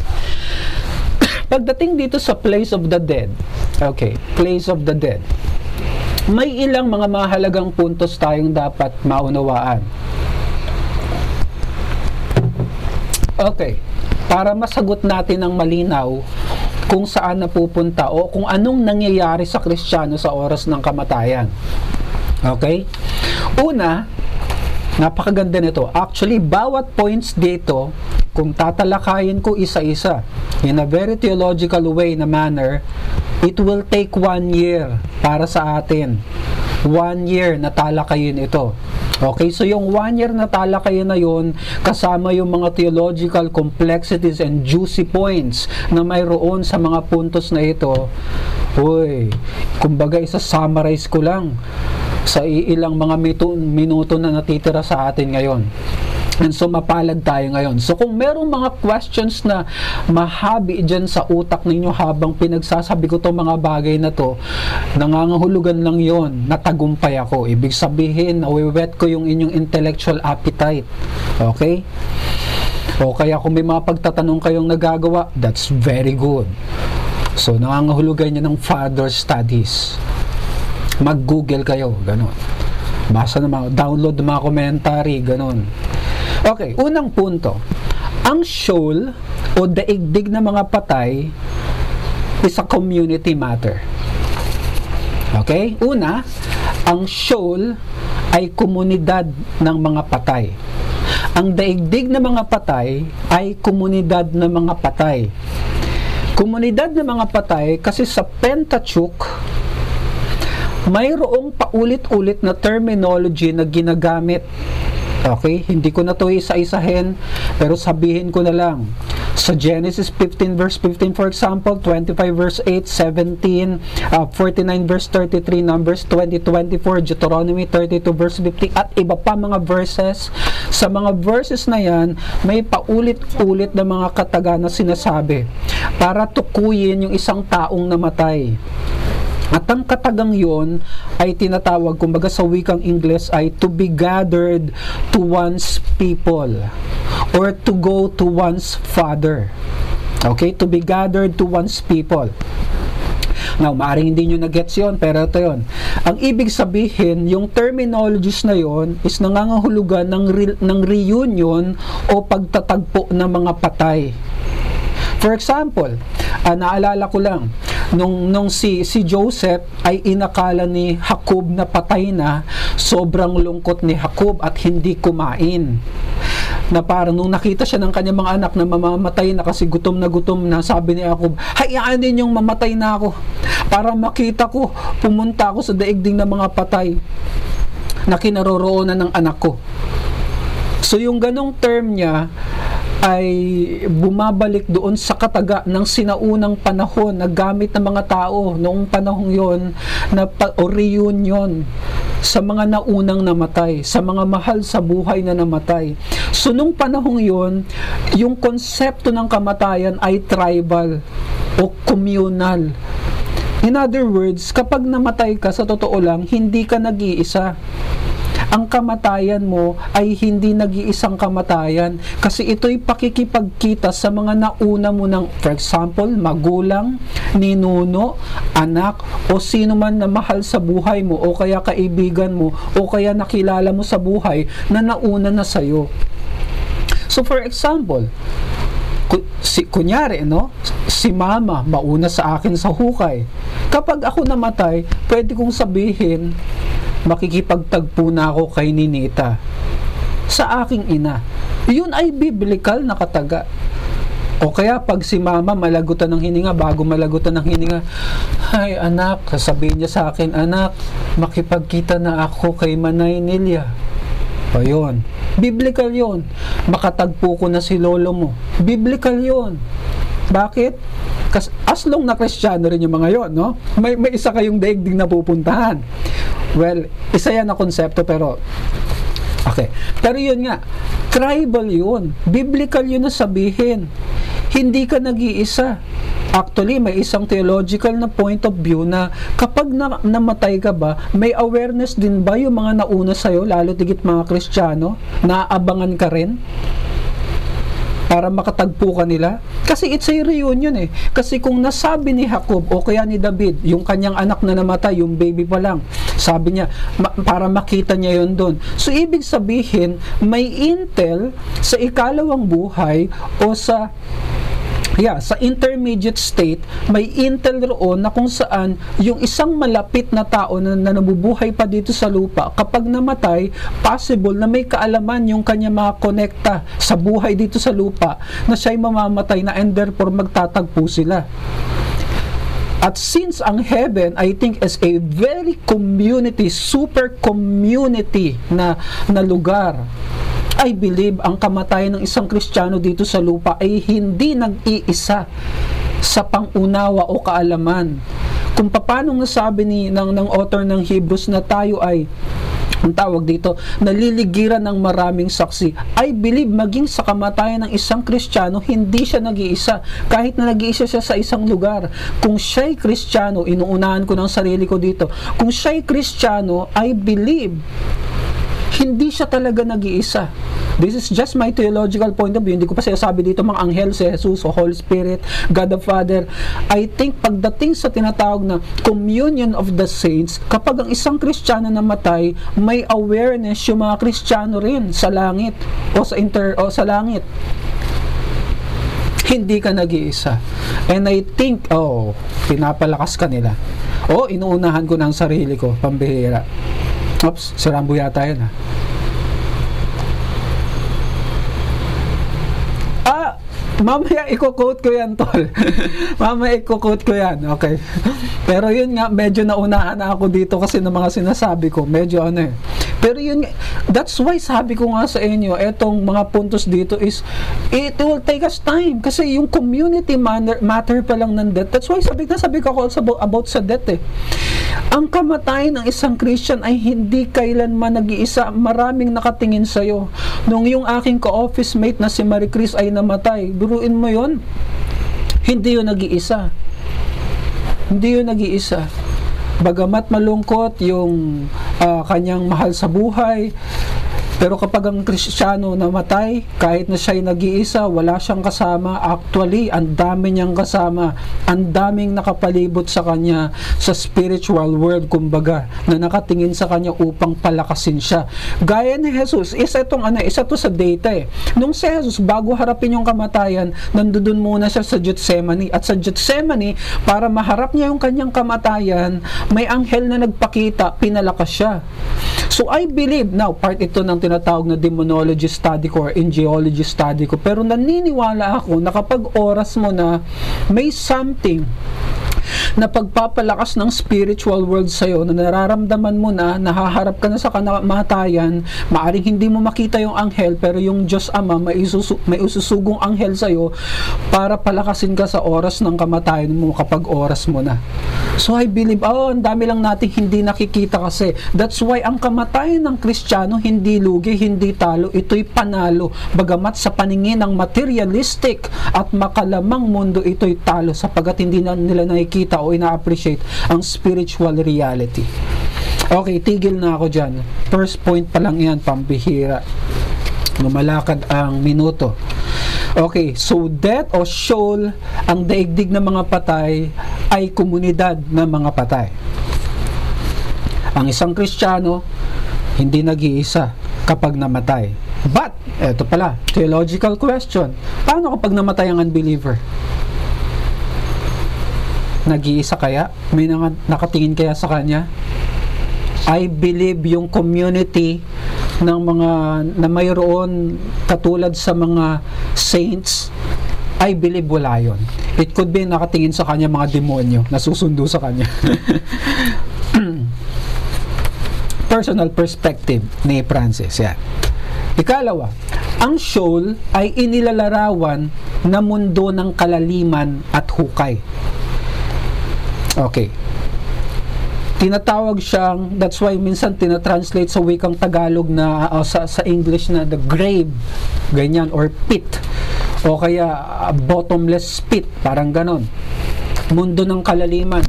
Pagdating dito sa place of the dead, okay, place of the dead, may ilang mga mahalagang puntos tayong dapat maunawaan. Okay. para masagot natin ng malinaw kung saan napupunta o kung anong nangyayari sa Kristiyano sa oras ng kamatayan. Okay? Una, napakaganda nito. Actually, bawat points dito, kung tatalakayin ko isa-isa, in a very theological way na manner, it will take one year para sa atin. One year na talakayin ito. Okay, so yung one year na talakayan na yun, kasama yung mga theological complexities and juicy points na mayroon sa mga puntos na ito. Uy, kumbaga isa summarize ko lang sa ilang mga minuto na natitira sa atin ngayon. And so mapalad tayo ngayon. So kung merong mga questions na mahabi dyan sa utak ninyo habang pinagsasabi ko itong mga bagay na to, nangangahulugan lang yon natagumpay ako. Ibig sabihin, nawiwet ko yung inyong intellectual appetite. Okay? O kaya kung may mga pagtatanong kayong nagagawa, that's very good. So nangangahulugan niya ng father studies. Mag-google kayo, ganun. Basa na mga, download mga commentary, ganun. Okay, unang punto. Ang shoal o daigdig ng mga patay is a community matter. Okay? Una, ang shoal ay komunidad ng mga patay. Ang daigdig ng mga patay ay komunidad ng mga patay. Komunidad ng mga patay kasi sa Pentateuch mayroong paulit-ulit na terminology na ginagamit Okay? Hindi ko na to isa-isahin, pero sabihin ko na lang. Sa Genesis 15 verse 15 for example, 25 verse 8, 17, uh, 49 verse 33, Numbers 20, 24, Deuteronomy 32 verse 50, at iba pa mga verses. Sa mga verses na yan, may paulit-ulit na mga kataga na sinasabi para tukuyin yung isang taong namatay. At ang katagang yon ay tinatawag, kumbaga sa wikang Ingles, ay to be gathered to one's people or to go to one's father. Okay? To be gathered to one's people. Now, maaaring hindi nyo na-gets yun, pero ito yun. Ang ibig sabihin, yung terminologies na yon is nangangahulugan ng, re- ng reunion o pagtatagpo ng mga patay. For example, uh, naalala ko lang, nung, nung si, si Joseph ay inakala ni Jacob na patay na, sobrang lungkot ni Jacob at hindi kumain na parang nung nakita siya ng kanyang mga anak na mamamatay na kasi gutom na gutom na, sabi ni Jacob, hayaan din yung mamatay na ako para makita ko, pumunta ako sa daigdig ng mga patay na kinaroroonan ng anak ko. So yung ganong term niya, ay bumabalik doon sa kataga ng sinaunang panahon na gamit ng mga tao noong panahong yon na pa, o reunion sa mga naunang namatay, sa mga mahal sa buhay na namatay. So nung panahong yon, yung konsepto ng kamatayan ay tribal o communal. In other words, kapag namatay ka sa totoo lang, hindi ka nag-iisa ang kamatayan mo ay hindi nag-iisang kamatayan kasi ito'y pakikipagkita sa mga nauna mo ng, for example, magulang, ninuno, anak, o sino man na mahal sa buhay mo o kaya kaibigan mo o kaya nakilala mo sa buhay na nauna na sa'yo. So for example, si kunyari no si mama mauna sa akin sa hukay kapag ako namatay pwede kong sabihin makikipagtagpo na ako kay Ninita sa aking ina. Yun ay biblical na kataga. O kaya pag si mama malagutan ng hininga, bago malagutan ng hininga, ay anak, sasabihin niya sa akin, anak, makipagkita na ako kay Manay Nilia. O yun. Biblical yun. Makatagpo ko na si lolo mo. Biblical yun. Bakit? Kasi as long na kristyano rin yung mga yon, no? May, may isa kayong daigdig na pupuntahan. Well, isa yan na konsepto pero Okay. Pero yun nga, tribal yun. Biblical yun na sabihin. Hindi ka nag-iisa. Actually, may isang theological na point of view na kapag na, namatay ka ba, may awareness din ba yung mga nauna sa'yo, lalo tigit mga Kristiyano, naaabangan ka rin? Para makatagpo ka nila? Kasi it's a reunion eh. Kasi kung nasabi ni Jacob o kaya ni David, yung kanyang anak na namatay, yung baby pa lang, Sabi niya, ma- para makita niya yon doon. So, ibig sabihin, may intel sa ikalawang buhay o sa Yeah, sa intermediate state, may intel roon na kung saan yung isang malapit na tao na, na nabubuhay pa dito sa lupa, kapag namatay, possible na may kaalaman yung kanya mga konekta sa buhay dito sa lupa na siya'y mamamatay na and therefore magtatagpo sila. At since ang heaven, I think, is a very community, super community na, na lugar, I believe ang kamatayan ng isang Kristiyano dito sa lupa ay hindi nag-iisa sa pangunawa o kaalaman. Kung paano nasabi ni ng, ng author ng Hebrews na tayo ay ang tawag dito, naliligiran ng maraming saksi. I believe maging sa kamatayan ng isang Kristiyano, hindi siya nag-iisa. Kahit na nag-iisa siya sa isang lugar. Kung siya'y Kristiyano, inuunahan ko ng sarili ko dito, kung siya'y Kristiyano, I believe hindi siya talaga nag-iisa. This is just my theological point of view. Hindi ko pa sinasabi dito mga anghel si Jesus o Holy Spirit, God the Father. I think pagdating sa tinatawag na communion of the saints, kapag ang isang Kristiyano namatay, may awareness yung mga Kristiyano rin sa langit o sa inter o sa langit hindi ka nag-iisa. And I think, oh, pinapalakas ka nila. Oh, inuunahan ko ng sarili ko, pambihira. Oops, si Rambo yata yun ha. Ah, mamaya i-quote ko yan, tol. mamaya i-quote ko yan, okay. Pero yun nga, medyo naunahan na ako dito kasi ng mga sinasabi ko, medyo ano eh. Pero yun, that's why sabi ko nga sa inyo, etong mga puntos dito is, it will take us time. Kasi yung community matter, matter pa lang ng death. That's why sabi na sabi ko also about, about sa death eh. Ang kamatayan ng isang Christian ay hindi kailanman nag-iisa. Maraming nakatingin sa'yo. Nung yung aking ka-office mate na si Marie Chris ay namatay, duruin mo yon Hindi yun nag-iisa. Hindi yun nag-iisa bagamat malungkot yung uh, kanyang mahal sa buhay pero kapag ang Kristiyano namatay, kahit na siya'y nag-iisa, wala siyang kasama, actually, ang dami niyang kasama, ang daming nakapalibot sa kanya sa spiritual world, kumbaga, na nakatingin sa kanya upang palakasin siya. Gaya ni Jesus, isa itong ano, isa to sa data eh. Nung si Jesus, bago harapin yung kamatayan, nandoon muna siya sa Gethsemane. At sa Gethsemane, para maharap niya yung kanyang kamatayan, may anghel na nagpakita, pinalakas siya. So I believe, now, part ito ng tinatawag na demonology study ko or angiology study ko. Pero naniniwala ako na kapag oras mo na may something na pagpapalakas ng spiritual world sa iyo na nararamdaman mo na nahaharap ka na sa kamatayan maaring hindi mo makita yung anghel pero yung Diyos Ama may, isusu may ususugong anghel sa iyo para palakasin ka sa oras ng kamatayan mo kapag oras mo na. So I believe oh ang dami lang natin hindi nakikita kasi. That's why ang kamatayan ng Kristiyano hindi lugi hindi talo ito'y panalo. Bagamat sa paningin ng materialistic at makalamang mundo ito'y talo sapagat hindi na nila nakikita nakikita o ina-appreciate ang spiritual reality. Okay, tigil na ako dyan. First point pa lang yan, pambihira. Lumalakad ang minuto. Okay, so death o soul, ang daigdig ng mga patay ay komunidad ng mga patay. Ang isang Kristiyano, hindi nag-iisa kapag namatay. But, eto pala, theological question. Paano kapag namatay ang unbeliever? Nag-iisa kaya? May nakatingin kaya sa kanya? I believe yung community ng mga na mayroon katulad sa mga saints I believe wala yon. It could be nakatingin sa kanya mga demonyo na susundo sa kanya. Personal perspective ni Francis. Yan. Ikalawa, ang soul ay inilalarawan na mundo ng kalaliman at hukay. Okay. Tinatawag siyang, that's why minsan tinatranslate sa wikang Tagalog na uh, sa, sa English na the grave, ganyan, or pit. O kaya uh, bottomless pit, parang ganon. Mundo ng kalaliman.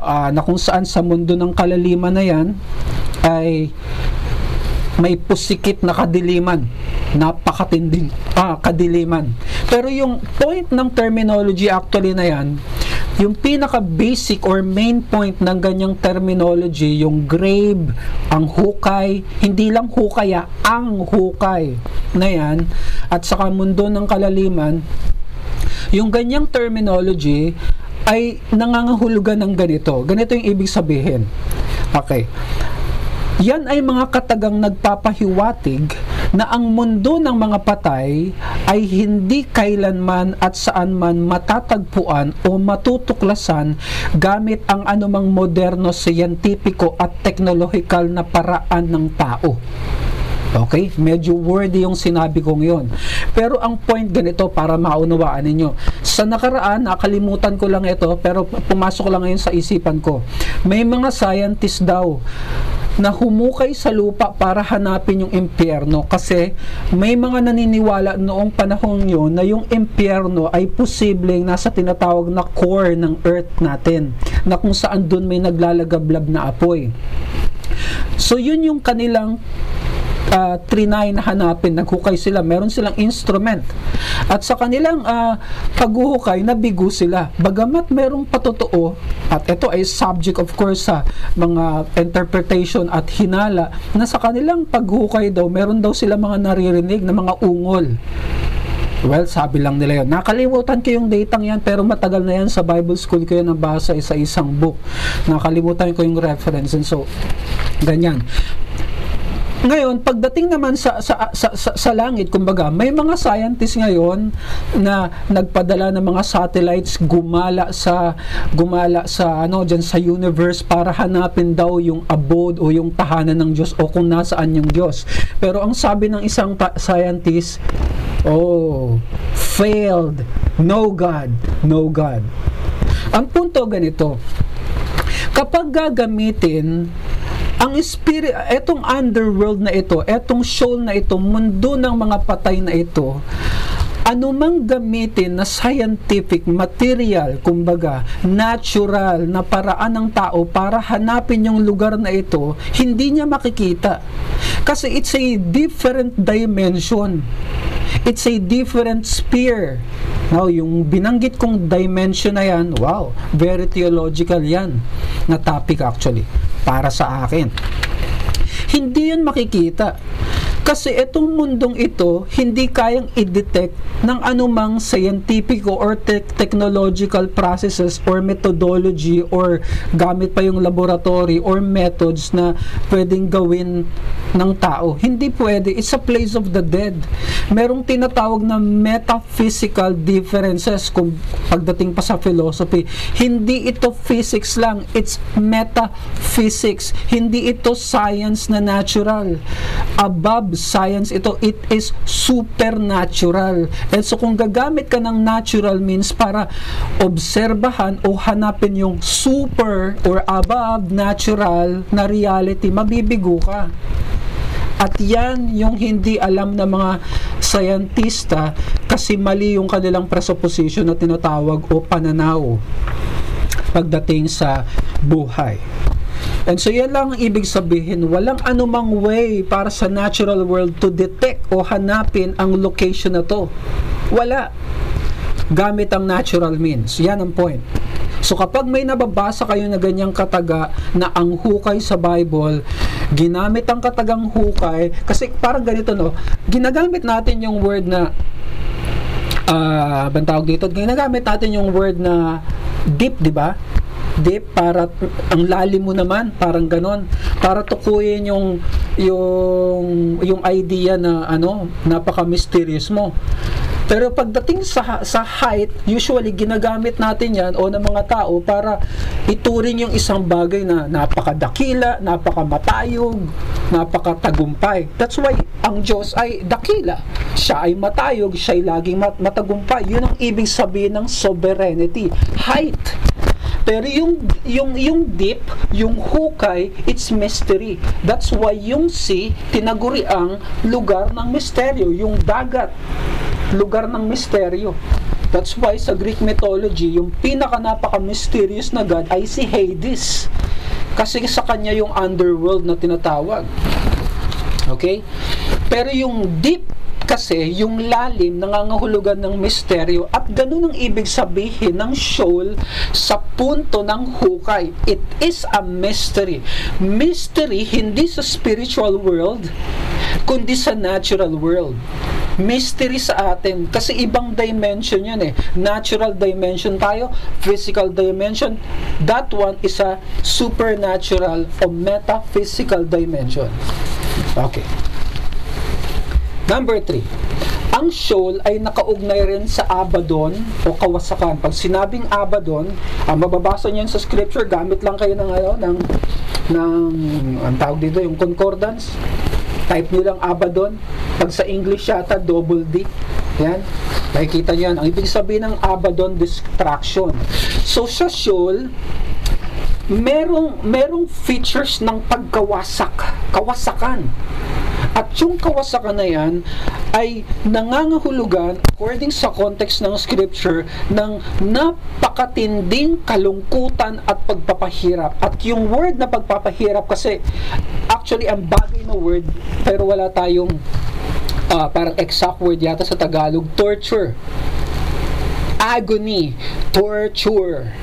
Uh, na kung saan sa mundo ng kalaliman na yan ay may pusikit na kadiliman napakatinding ah, kadiliman pero yung point ng terminology actually na yan yung pinaka-basic or main point ng ganyang terminology, yung grave, ang hukay, hindi lang hukay, ah, ang hukay na yan, at saka mundo ng kalaliman, yung ganyang terminology ay nangangahulugan ng ganito. Ganito yung ibig sabihin. Okay. Yan ay mga katagang nagpapahiwatig na ang mundo ng mga patay ay hindi kailanman at saan man matatagpuan o matutuklasan gamit ang anumang moderno, siyentipiko at teknolohikal na paraan ng tao. Okay? Medyo wordy yung sinabi kong yon. Pero ang point ganito para maunawaan ninyo. Sa nakaraan, nakalimutan ko lang ito, pero pumasok lang ngayon sa isipan ko. May mga scientists daw na humukay sa lupa para hanapin yung impyerno kasi may mga naniniwala noong panahon yun na yung impyerno ay posibleng nasa tinatawag na core ng earth natin na kung saan doon may naglalagablab na apoy. So yun yung kanilang uh, trinay na hanapin, naghukay sila, meron silang instrument. At sa kanilang uh, paghuhukay, nabigo sila. Bagamat merong patotoo, at ito ay subject of course sa mga interpretation at hinala, na sa kanilang paghuhukay daw, meron daw sila mga naririnig na mga ungol. Well, sabi lang nila yon. Nakalimutan ko yung datang yan, pero matagal na yan sa Bible school ko yan nabasa sa isang book. Nakalimutan ko yung reference. And so, ganyan. Ngayon, pagdating naman sa, sa, sa, sa, sa langit, kumbaga, may mga scientists ngayon na nagpadala ng mga satellites gumala sa gumala sa ano diyan sa universe para hanapin daw yung abode o yung tahanan ng Diyos o kung nasaan yung Diyos. Pero ang sabi ng isang scientist, oh, failed. No God, no God. Ang punto ganito, kapag gagamitin ang spirit, etong underworld na ito, etong soul na ito, mundo ng mga patay na ito, anumang gamitin na scientific material, kumbaga, natural na paraan ng tao para hanapin yung lugar na ito, hindi niya makikita. Kasi it's a different dimension. It's a different sphere. Now, yung binanggit kong dimension na yan, wow, very theological yan na topic actually para sa akin. Hindi yan makikita. Kasi itong mundong ito, hindi kayang i-detect ng anumang scientifico or te- technological processes or methodology or gamit pa yung laboratory or methods na pwedeng gawin ng tao. Hindi pwede. It's a place of the dead. Merong tinatawag na metaphysical differences kung pagdating pa sa philosophy. Hindi ito physics lang. It's metaphysics. Hindi ito science na natural. Above science ito, it is supernatural. And so kung gagamit ka ng natural means para obserbahan o hanapin yung super or above natural na reality, mabibigo ka. At yan yung hindi alam ng mga scientista kasi mali yung kanilang presupposition na tinatawag o pananaw pagdating sa buhay. And so yan lang ang ibig sabihin, walang anumang way para sa natural world to detect o hanapin ang location na to. Wala. Gamit ang natural means. Yan ang point. So kapag may nababasa kayo na ganyang kataga na ang hukay sa Bible, ginamit ang katagang hukay, kasi parang ganito no, ginagamit natin yung word na uh, bantawag dito, ginagamit natin yung word na deep, di ba? Deep para ang lalim mo naman parang ganon para tukuyin yung yung yung idea na ano napaka mysterious mo pero pagdating sa sa height, usually ginagamit natin 'yan o ng mga tao para ituring yung isang bagay na napakadakila, napakamatayog, napakatagumpay. That's why ang Diyos ay dakila. Siya ay matayog, siya ay laging mat matagumpay. 'Yun ang ibig sabihin ng sovereignty. Height pero yung, yung, yung deep, yung hukay, it's mystery. That's why yung sea, tinaguri ang lugar ng misteryo, yung dagat, lugar ng misteryo. That's why sa Greek mythology, yung pinaka napaka-mysterious na god ay si Hades. Kasi sa kanya yung underworld na tinatawag. Okay? Pero yung deep kasi yung lalim nangangahulugan ng misteryo at ganun ang ibig sabihin ng shoal sa punto ng hukay. It is a mystery. Mystery hindi sa spiritual world, kundi sa natural world. Mystery sa atin kasi ibang dimension yan eh. Natural dimension tayo physical dimension. That one is a supernatural o metaphysical dimension. Okay Number 3. Ang shoal ay nakaugnay rin sa Abaddon o kawasakan. Pag sinabing Abaddon, ang mababasa niyan sa scripture, gamit lang kayo ng ano, ng ng ang tawag dito yung concordance. Type niyo lang Abaddon. Pag sa English yata double D. Yan. Makikita niyo yan. Ang ibig sabihin ng Abaddon distraction. So sa shoal, merong merong features ng pagkawasak, kawasakan. At yung kawasakan na yan ay nangangahulugan, according sa context ng scripture, ng napakatinding kalungkutan at pagpapahirap. At yung word na pagpapahirap kasi actually ang bagay na word pero wala tayong uh, parang exact word yata sa Tagalog, torture. Agony, torture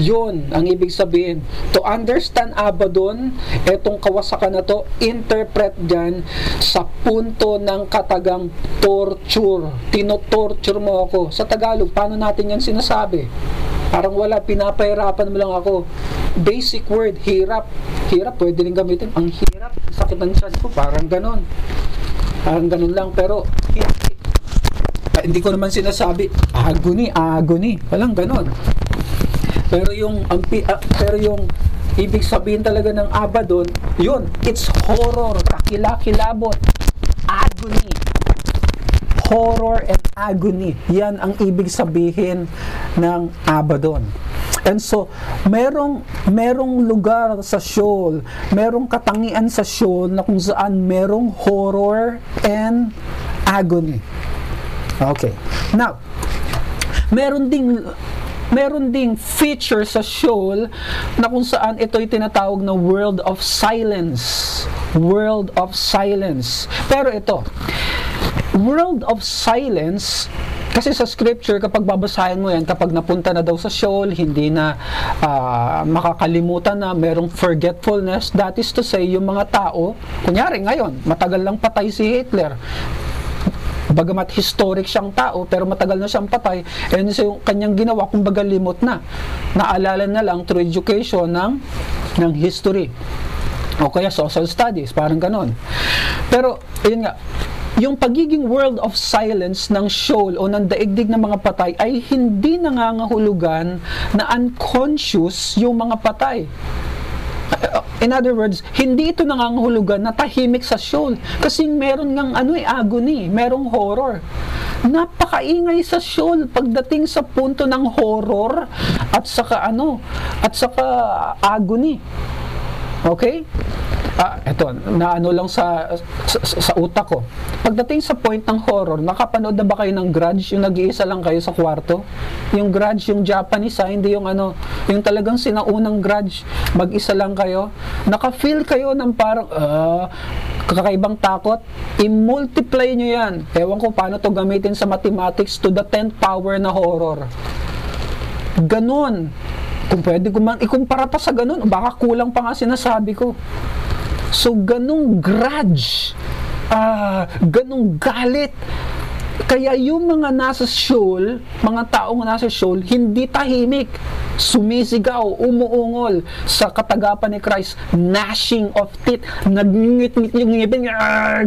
yun ang ibig sabihin. To understand Abaddon, etong kawasakan na to, interpret dyan sa punto ng katagang torture. Tinotorture mo ako. Sa Tagalog, paano natin yan sinasabi? Parang wala, pinapahirapan mo lang ako. Basic word, hirap. Hirap, pwede rin gamitin. Ang hirap, sakit ng tiyan ko, parang ganon. Parang ganon lang, pero hindi, hindi ko naman sinasabi, agony, agony. Walang ganon. Pero yung ang uh, pero yung ibig sabihin talaga ng Abaddon, yun, it's horror, kakilakilabot, agony. Horror and agony. Yan ang ibig sabihin ng Abaddon. And so, merong merong lugar sa Sheol, merong katangian sa Sheol na kung saan merong horror and agony. Okay. Now, meron ding meron ding feature sa shoal na kung saan ito'y tinatawag na world of silence. World of silence. Pero ito, world of silence kasi sa scripture, kapag babasahin mo yan, kapag napunta na daw sa shoal, hindi na uh, makakalimutan na merong forgetfulness, that is to say, yung mga tao, kunyari ngayon, matagal lang patay si Hitler, Bagamat historic siyang tao, pero matagal na siyang patay, and so yung kanyang ginawa, kumbaga limot na. Naalala na lang through education ng, ng history. O kaya social studies, parang ganon. Pero, yun nga, yung pagiging world of silence ng shoal o ng daigdig ng mga patay ay hindi nangangahulugan na unconscious yung mga patay. In other words, hindi ito nangangahulugan na tahimik sa shoal. Kasi meron ngang ano eh, agony, merong horror. Napakaingay sa shoal pagdating sa punto ng horror at saka ano, at saka agony. Okay? ah, eto, na ano lang sa, sa, sa utak ko. Pagdating sa point ng horror, nakapanood na ba kayo ng Grudge? Yung nag-iisa lang kayo sa kwarto? Yung Grudge, yung Japanese ha, hindi yung ano, yung talagang sinaunang Grudge, mag-isa lang kayo. Naka-feel kayo ng parang, uh, kakaibang takot, i-multiply nyo yan. Ewan ko paano to gamitin sa mathematics to the 10th power na horror. Ganon. Kung pwede ko man ikumpara pa sa ganun, baka kulang pa nga sinasabi ko. So, ganong grudge, uh, ganong galit, kaya yung mga nasa shoal, mga taong nasa shoal, hindi tahimik. Sumisigaw, umuungol sa katagapan ni Christ, gnashing of teeth, nagngit-ngit yung ngipin,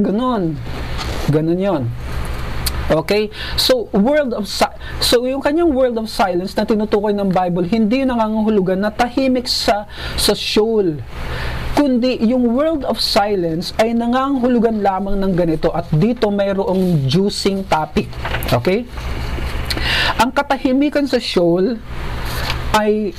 ganon. Ganon yon. Okay? So, world of so yung kanyang world of silence na tinutukoy ng Bible, hindi nangangahulugan na tahimik sa sa shoal kundi yung world of silence ay nangangahulugan lamang ng ganito at dito mayroong juicing topic. Okay? Ang katahimikan sa shoal ay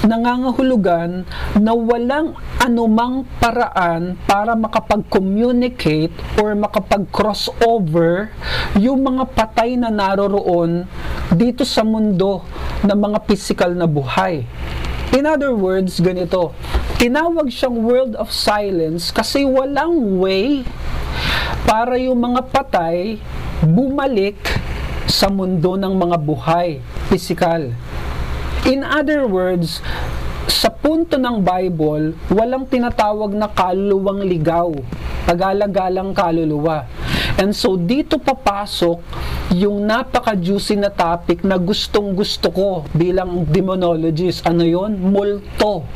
nangangahulugan na walang anumang paraan para makapag-communicate or makapag-crossover yung mga patay na naroroon dito sa mundo ng mga physical na buhay. In other words, ganito, tinawag siyang world of silence kasi walang way para yung mga patay bumalik sa mundo ng mga buhay, physical. In other words, sa punto ng Bible, walang tinatawag na kaluluwang ligaw, pagalagalang kaluluwa. And so dito papasok yung napaka-juicy na topic na gustong gusto ko bilang demonologist. Ano yon? Multo.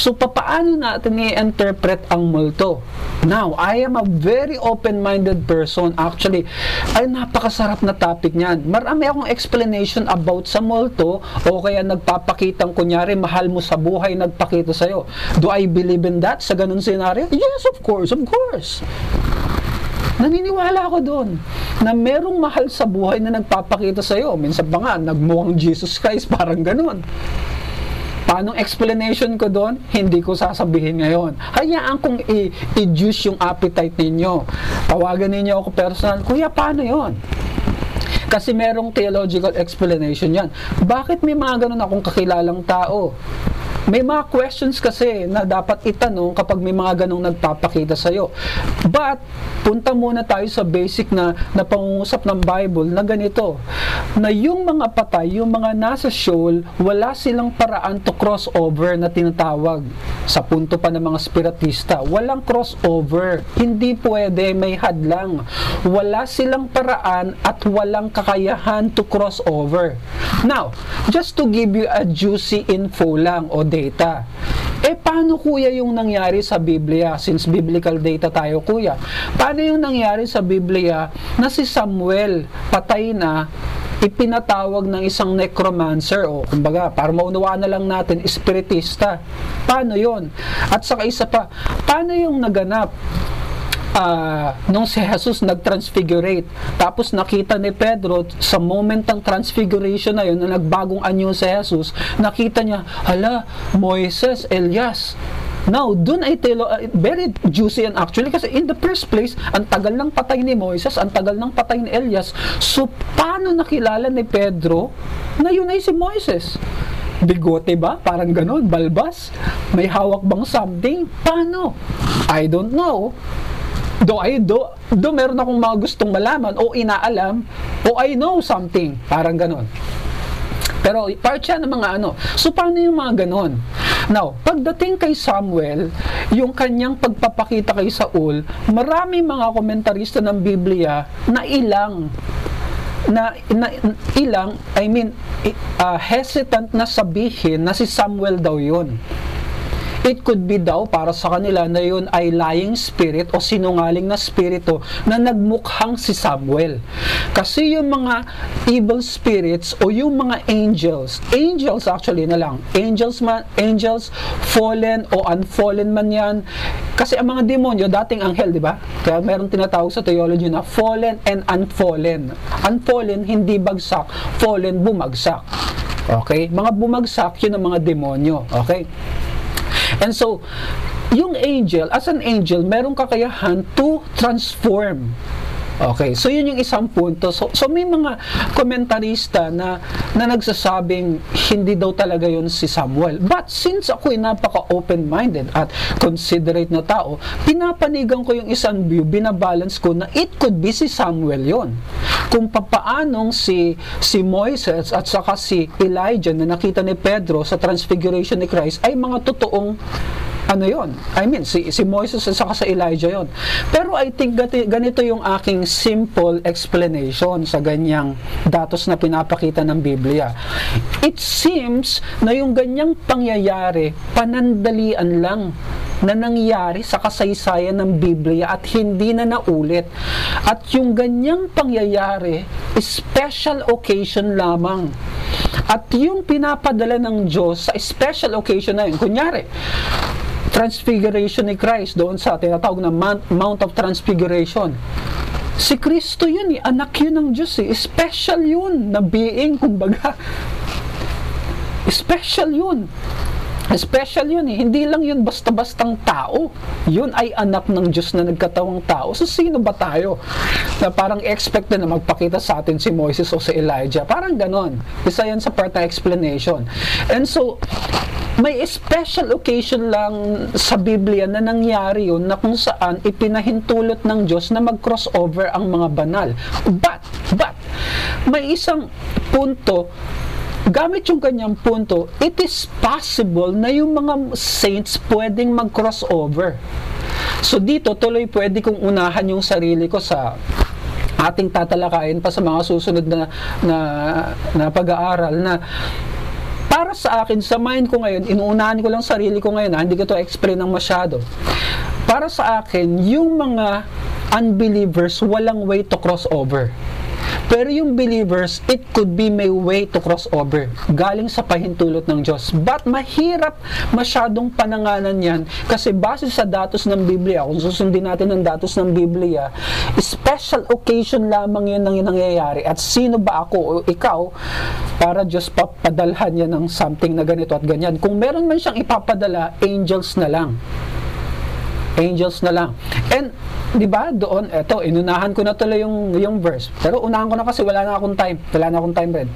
So, papaano natin i-interpret ang multo? Now, I am a very open-minded person. Actually, ay napakasarap na topic niyan. Marami akong explanation about sa multo o kaya nagpapakitang kunyari, mahal mo sa buhay, nagpakita sa'yo. Do I believe in that sa ganun scenario? Yes, of course, of course. Naniniwala ako doon na merong mahal sa buhay na nagpapakita sa'yo. Minsan pa nga, nagmukhang Jesus Christ, parang ganun. Paano explanation ko doon? Hindi ko sasabihin ngayon. Hayaan kong i-juice yung appetite ninyo. Tawagan ninyo ako personal. Kuya, paano yon? Kasi merong theological explanation yan. Bakit may mga ganun akong kakilalang tao? May mga questions kasi na dapat itanong kapag may mga ganong nagpapakita sa iyo. But, punta muna tayo sa basic na, na pangungusap ng Bible na ganito, na yung mga patay, yung mga nasa shoal, wala silang paraan to crossover na tinatawag sa punto pa ng mga spiritista. Walang crossover. Hindi pwede, may hadlang. Wala silang paraan at walang kakayahan to crossover. Now, just to give you a juicy info lang o data. Eh, paano kuya yung nangyari sa Biblia? Since biblical data tayo kuya. Paano yung nangyari sa Biblia na si Samuel patay na ipinatawag ng isang necromancer? O kumbaga para maunawaan na lang natin espiritista. Paano yon at saka isa pa paano yung naganap uh, nung si Jesus nag-transfigurate. Tapos nakita ni Pedro sa moment ng transfiguration na yun, na nagbagong anyo si Jesus, nakita niya, hala, Moises, Elias, Now, dun ay telo, uh, very juicy and actually kasi in the first place, ang tagal ng patay ni Moises, ang tagal ng patay ni Elias. So, paano nakilala ni Pedro na yun ay si Moises? Bigote ba? Parang ganun, balbas? May hawak bang something? Paano? I don't know do I do, do meron akong mga gustong malaman o inaalam o I know something. Parang ganon. Pero part siya ng mga ano. So, paano yung mga ganon? Now, pagdating kay Samuel, yung kanyang pagpapakita kay Saul, marami mga komentarista ng Biblia na ilang na, na ilang, I mean, uh, hesitant na sabihin na si Samuel daw yun. It could be daw para sa kanila na yun ay lying spirit o sinungaling na spirito na nagmukhang si Samuel. Kasi yung mga evil spirits o yung mga angels, angels actually na lang, angels man, angels fallen o unfallen man yan. Kasi ang mga demonyo, dating anghel, di ba? Kaya meron tinatawag sa theology na fallen and unfallen. Unfallen, hindi bagsak. Fallen, bumagsak. Okay? Mga bumagsak, yun ang mga demonyo. Okay? And so, yung angel, as an angel, merong kakayahan to transform. Okay, so yun yung isang punto. So, so may mga komentarista na, na nagsasabing hindi daw talaga yun si Samuel. But since ako ay napaka-open-minded at considerate na tao, pinapanigan ko yung isang view, binabalance ko na it could be si Samuel yon. Kung papaanong si, si Moises at saka si Elijah na nakita ni Pedro sa transfiguration ni Christ ay mga totoong ano yon I mean, si, si Moses at saka sa Elijah yon Pero I think ganito yung aking simple explanation sa ganyang datos na pinapakita ng Biblia. It seems na yung ganyang pangyayari, panandalian lang na nangyari sa kasaysayan ng Biblia at hindi na naulit. At yung ganyang pangyayari, special occasion lamang. At yung pinapadala ng Diyos sa special occasion na yun, kunyari, transfiguration ni Christ doon sa tinatawag na Mount, of Transfiguration. Si Kristo yun, eh, anak yun ng Diyos eh. Special yun na being, kumbaga. Special yun. Special yun eh. Hindi lang yun basta-bastang tao. Yun ay anak ng Diyos na nagkatawang tao. So, sino ba tayo? Na parang expect na magpakita sa atin si Moses o si Elijah. Parang ganon. Isa yan sa part na explanation. And so, May special occasion lang sa Biblia na nangyari yun na kung saan ipinahintulot ng Diyos na mag-crossover ang mga banal. But, but, may isang punto gamit yung kanyang punto, it is possible na yung mga saints pwedeng mag-crossover. So dito, tuloy pwede kong unahan yung sarili ko sa ating tatalakayin pa sa mga susunod na, na, na pag-aaral na para sa akin, sa mind ko ngayon, inuunahan ko lang sarili ko ngayon, ha? hindi ko to explain ng masyado. Para sa akin, yung mga unbelievers, walang way to cross over. Pero yung believers, it could be may way to cross over. Galing sa pahintulot ng Diyos. But mahirap masyadong pananganan yan kasi base sa datos ng Biblia, kung susundin natin ang datos ng Biblia, special occasion lamang yun ang nangyayari. At sino ba ako o ikaw para Diyos papadalhan yan ng something na ganito at ganyan. Kung meron man siyang ipapadala, angels na lang angels na lang. And, di ba, doon, eto, inunahan ko na tuloy yung, yung verse. Pero unahan ko na kasi wala na akong time. Wala na akong time rin.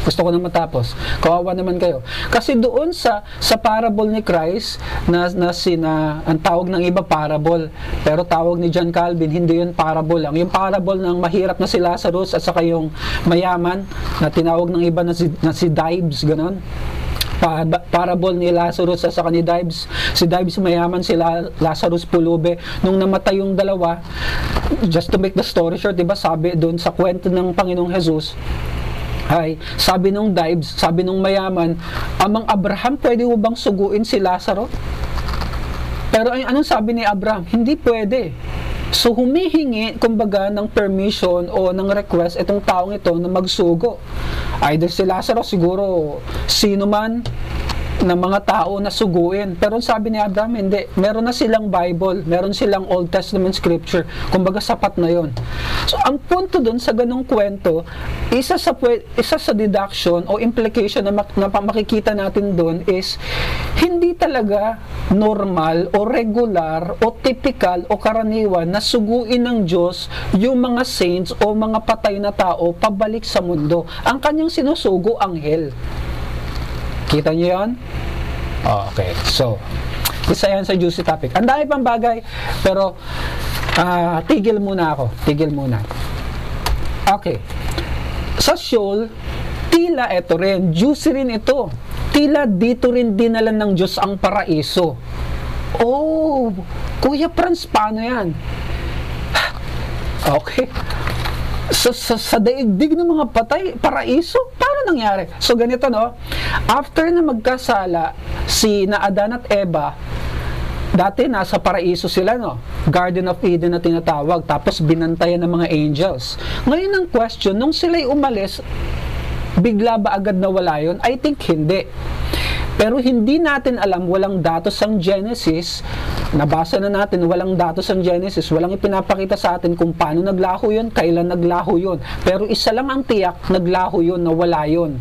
Gusto ko na matapos. Kawawa naman kayo. Kasi doon sa sa parable ni Christ na na sina ang tawag ng iba parable, pero tawag ni John Calvin hindi 'yun parable lang. Yung parable ng mahirap na si Lazarus at saka yung mayaman na tinawag ng iba na si, na si Dives, ganon pa, parable ni Lazarus sa ni Dives. Si Dives mayaman, si Lazarus pulube. Nung namatay yung dalawa, just to make the story short, diba sabi doon sa kwento ng Panginoong Jesus, ay, sabi nung Dives, sabi nung mayaman, Amang Abraham, pwede mo bang suguin si Lazaro? Pero ay, anong sabi ni Abraham? Hindi pwede. So humihingi kumbaga ng permission o ng request itong taong ito na magsugo. Either si Lazarus siguro sino man ng mga tao na suguin. Pero sabi ni Abraham, hindi. Meron na silang Bible, meron silang Old Testament scripture. Kumbaga sapat na yon. So ang punto dun sa ganong kwento, isa sa isa sa deduction o implication na, na makikita natin doon is hindi talaga normal o regular o typical o karaniwan na suguin ng Diyos yung mga saints o mga patay na tao pabalik sa mundo. Ang kanyang sinusugo, anghel. Kita niyo yan? Okay. So, isa yan sa juicy topic. Ang dami pang bagay, pero uh, tigil muna ako. Tigil muna. Okay. Sa shoal, tila ito rin, juicy rin ito. Tila dito rin dinala ng Diyos ang paraiso. Oh, Kuya Franz, paano yan? Okay sa, sa, sa daigdig ng mga patay, paraiso, paano nangyari? So ganito no, after na magkasala si na Adan at Eva, dati nasa paraiso sila no, Garden of Eden na tinatawag, tapos binantayan ng mga angels. Ngayon ang question, nung sila'y umalis, bigla ba agad nawala yun? I think hindi. Pero hindi natin alam, walang datos ang Genesis, nabasa na natin, walang datos ang Genesis, walang ipinapakita sa atin kung paano naglaho yun, kailan naglaho yun. Pero isa lang ang tiyak, naglaho yun, nawala yun.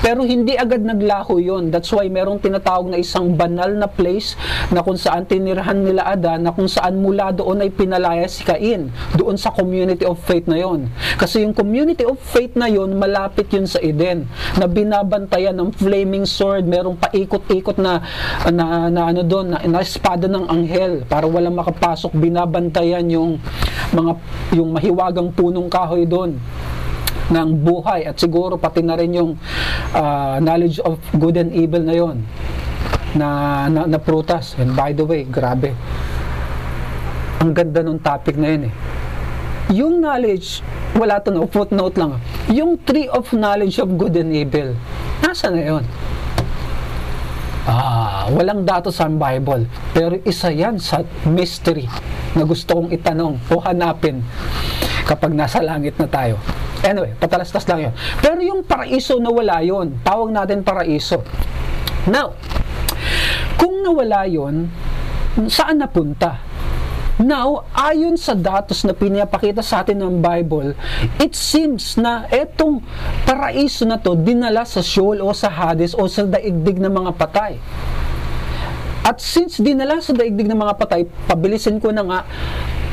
Pero hindi agad naglaho yon. That's why merong tinatawag na isang banal na place na kung saan tinirahan nila Adan, na kung saan mula doon ay pinalaya si Cain, doon sa community of faith na yon. Kasi yung community of faith na yon, malapit yun sa Eden, na binabantayan ng flaming sword, merong paikot-ikot na, na, na ano doon, na, na espada ng anghel, para walang makapasok, binabantayan yung mga yung mahiwagang punong kahoy doon ng buhay at siguro pati na rin yung uh, knowledge of good and evil na yon na, na, na prutas. And by the way, grabe. Ang ganda ng topic na yun eh. Yung knowledge, wala to no, footnote lang. Yung tree of knowledge of good and evil, nasa na yun? Ah, walang datos sa Bible. Pero isa yan sa mystery na gusto kong itanong o hanapin kapag nasa langit na tayo. Anyway, patalastas lang yun. Pero yung paraiso na wala yun, tawag natin paraiso. Now, kung nawala yun, saan napunta? Now, ayon sa datos na pinapakita sa atin ng Bible, it seems na etong paraiso na to dinala sa Sheol o sa Hades o sa daigdig ng mga patay. At since dinala sa daigdig ng mga patay, pabilisin ko na nga,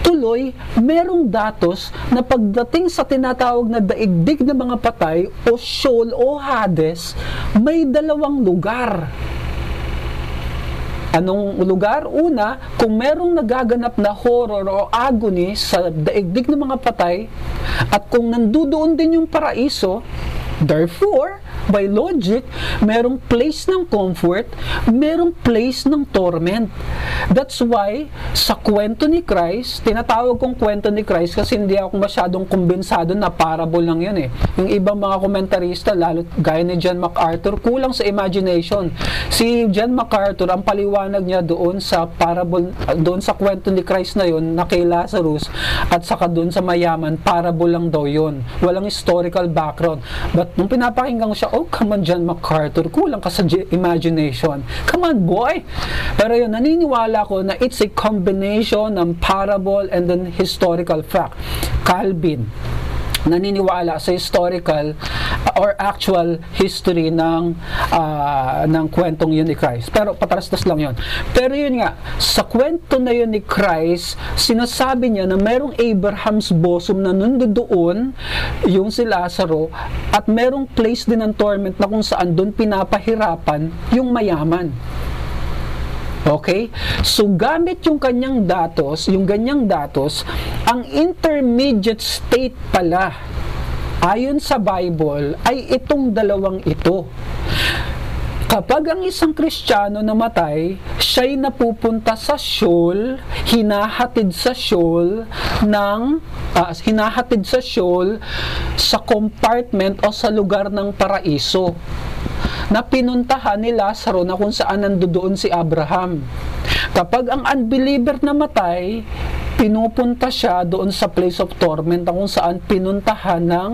Tuloy, merong datos na pagdating sa tinatawag na daigdig ng mga patay o Sheol o Hades, may dalawang lugar. Anong lugar? Una, kung merong nagaganap na horror o agony sa daigdig ng mga patay, at kung nandudoon din yung paraiso, Therefore, by logic, merong place ng comfort, merong place ng torment. That's why, sa kwento ni Christ, tinatawag kong kwento ni Christ kasi hindi ako masyadong kumbensado na parable lang yun eh. Yung ibang mga komentarista, lalo gaya ni John MacArthur, kulang sa imagination. Si John MacArthur, ang paliwanag niya doon sa parable, doon sa kwento ni Christ na yun, na kay Lazarus, at saka doon sa mayaman, parable lang daw yun. Walang historical background. But nung pinapakinggan ko siya, oh, come on, John MacArthur, kulang ka sa imagination. Come on, boy! Pero yun, naniniwala ko na it's a combination ng parable and then historical fact. Calvin, naniniwala sa historical or actual history ng uh, ng kwentong yun ni Christ. Pero patarastas lang yun. Pero yun nga, sa kwento na yun ni Christ, sinasabi niya na merong Abraham's bosom na nandoon yung si Lazaro at merong place din ng torment na kung saan doon pinapahirapan yung mayaman. Okay? So, gamit yung kanyang datos, yung ganyang datos, ang intermediate state pala, ayon sa Bible, ay itong dalawang ito. Kapag ang isang Kristiyano namatay, siya'y napupunta sa shoal, hinahatid sa shoal ng uh, hinahatid sa shoal sa compartment o sa lugar ng paraiso na pinuntahan ni Lazaro na kung saan nandoon si Abraham. Kapag ang unbeliever namatay, pinupunta siya doon sa place of torment na kung saan pinuntahan ng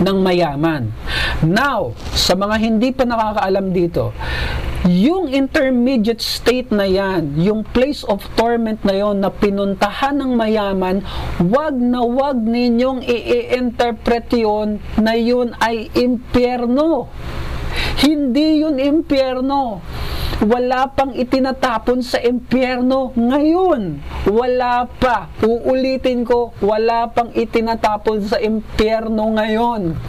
ng mayaman. Now, sa mga hindi pa nakakaalam dito, yung intermediate state na yan, yung place of torment na yon na pinuntahan ng mayaman, wag na wag ninyong i-interpret yun na yun ay impyerno. Hindi yun impyerno. Wala pang itinatapon sa impyerno ngayon. Wala pa. Uulitin ko, wala pang itinatapon sa impyerno ngayon.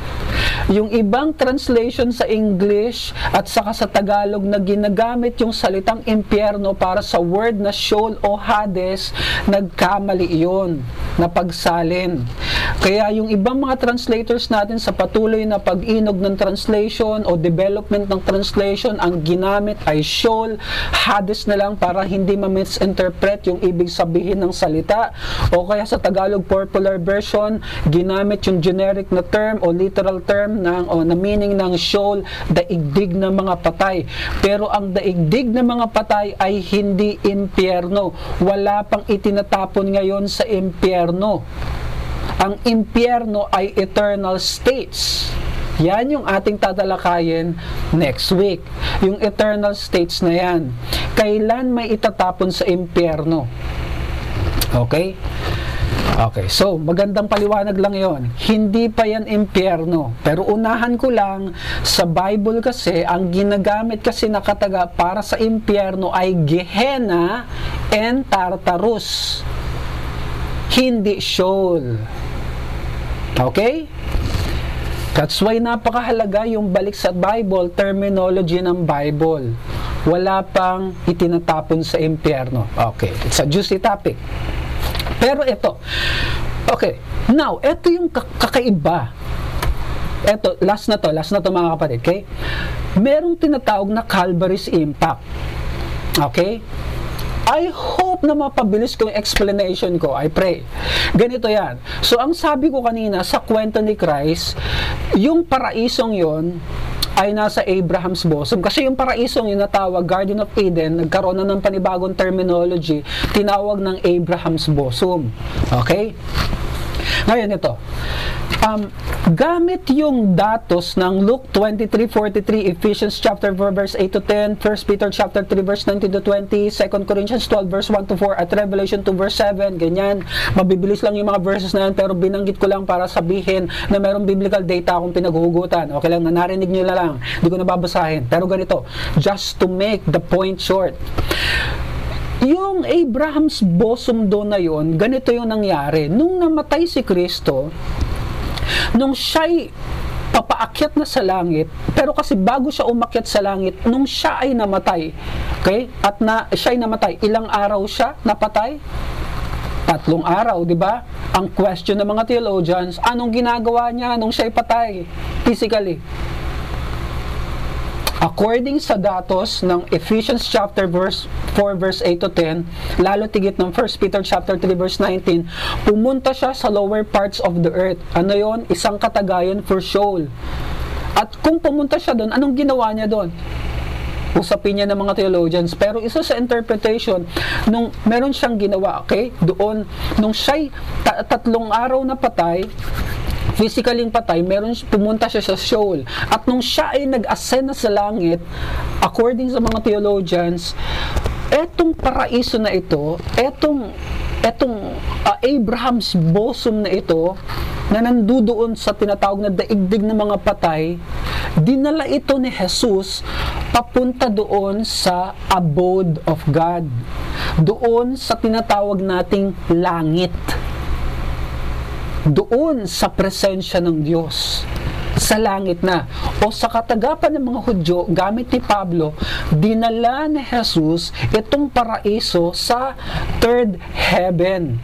Yung ibang translation sa English at saka sa Tagalog na ginagamit yung salitang impyerno para sa word na Sheol o Hades, nagkamali iyon, na pagsalin. Kaya yung ibang mga translators natin sa patuloy na pag-inog ng translation o development ng translation, ang ginamit ay Sheol, Hades na lang para hindi ma-misinterpret yung ibig sabihin ng salita. O kaya sa Tagalog popular version, ginamit yung generic na term o literal term ng o na meaning ng Sheol, daigdig ng mga patay. Pero ang daigdig ng mga patay ay hindi impyerno. Wala pang itinatapon ngayon sa impyerno. Ang impyerno ay eternal states. Yan yung ating tatalakayin next week. Yung eternal states na yan. Kailan may itatapon sa impyerno? Okay? Okay, so magandang paliwanag lang yon. Hindi pa yan impyerno. Pero unahan ko lang, sa Bible kasi, ang ginagamit kasi nakataga para sa impyerno ay Gehenna and Tartarus. Hindi Sheol. Okay? That's why napakahalaga yung balik sa Bible, terminology ng Bible. Wala pang itinatapon sa impyerno. Okay, it's a juicy topic. Pero ito, okay, now, ito yung kakaiba. Ito, last na to, last na to mga kapatid, okay? Merong tinatawag na Calvary's Impact. Okay? I hope na mapabilis ko yung explanation ko. I pray. Ganito yan. So, ang sabi ko kanina sa kwento ni Christ, yung paraisong yon ay nasa Abraham's bosom. Kasi yung paraisong yung natawag Garden of Eden, nagkaroon na ng panibagong terminology, tinawag ng Abraham's bosom. Okay? Ngayon ito, um, gamit yung datos ng Luke 23:43, Ephesians chapter 4 verse 8 to 10, 1 Peter chapter 3 verse 19 to 20, 2 Corinthians 12 verse 1 to 4 at Revelation 2 verse 7, ganyan. Mabibilis lang yung mga verses na yan pero binanggit ko lang para sabihin na mayroong biblical data akong pinaghuhugutan. Okay lang na narinig niyo na lang. Hindi ko nababasahin. Pero ganito, just to make the point short. Yung Abraham's bosom doon na yon, ganito yung nangyari. Nung namatay si Kristo, nung siya'y papaakyat na sa langit, pero kasi bago siya umakyat sa langit, nung siya ay namatay, okay? At na, siya ay namatay, ilang araw siya napatay? Tatlong araw, di ba? Ang question ng mga theologians, anong ginagawa niya nung siya ay patay? Physically. According sa datos ng Ephesians chapter verse 4 verse 8 to 10, lalo tigit ng 1 Peter chapter 3 verse 19, pumunta siya sa lower parts of the earth. Ano 'yon? Isang katagayan for soul. At kung pumunta siya doon, anong ginawa niya doon? usapin niya ng mga theologians. Pero isa sa interpretation, nung meron siyang ginawa, okay, doon, nung siya'y ta- tatlong araw na patay, physically patay, meron pumunta siya sa soul. At nung siya ay nag-ascend na sa langit, according sa mga theologians, etong paraiso na ito, etong etong uh, Abraham's bosom na ito na nandudoon sa tinatawag na daigdig ng mga patay, dinala ito ni Jesus papunta doon sa abode of God. Doon sa tinatawag nating langit doon sa presensya ng Diyos sa langit na o sa katagapan ng mga Hudyo gamit ni Pablo dinala ni Jesus itong paraiso sa third heaven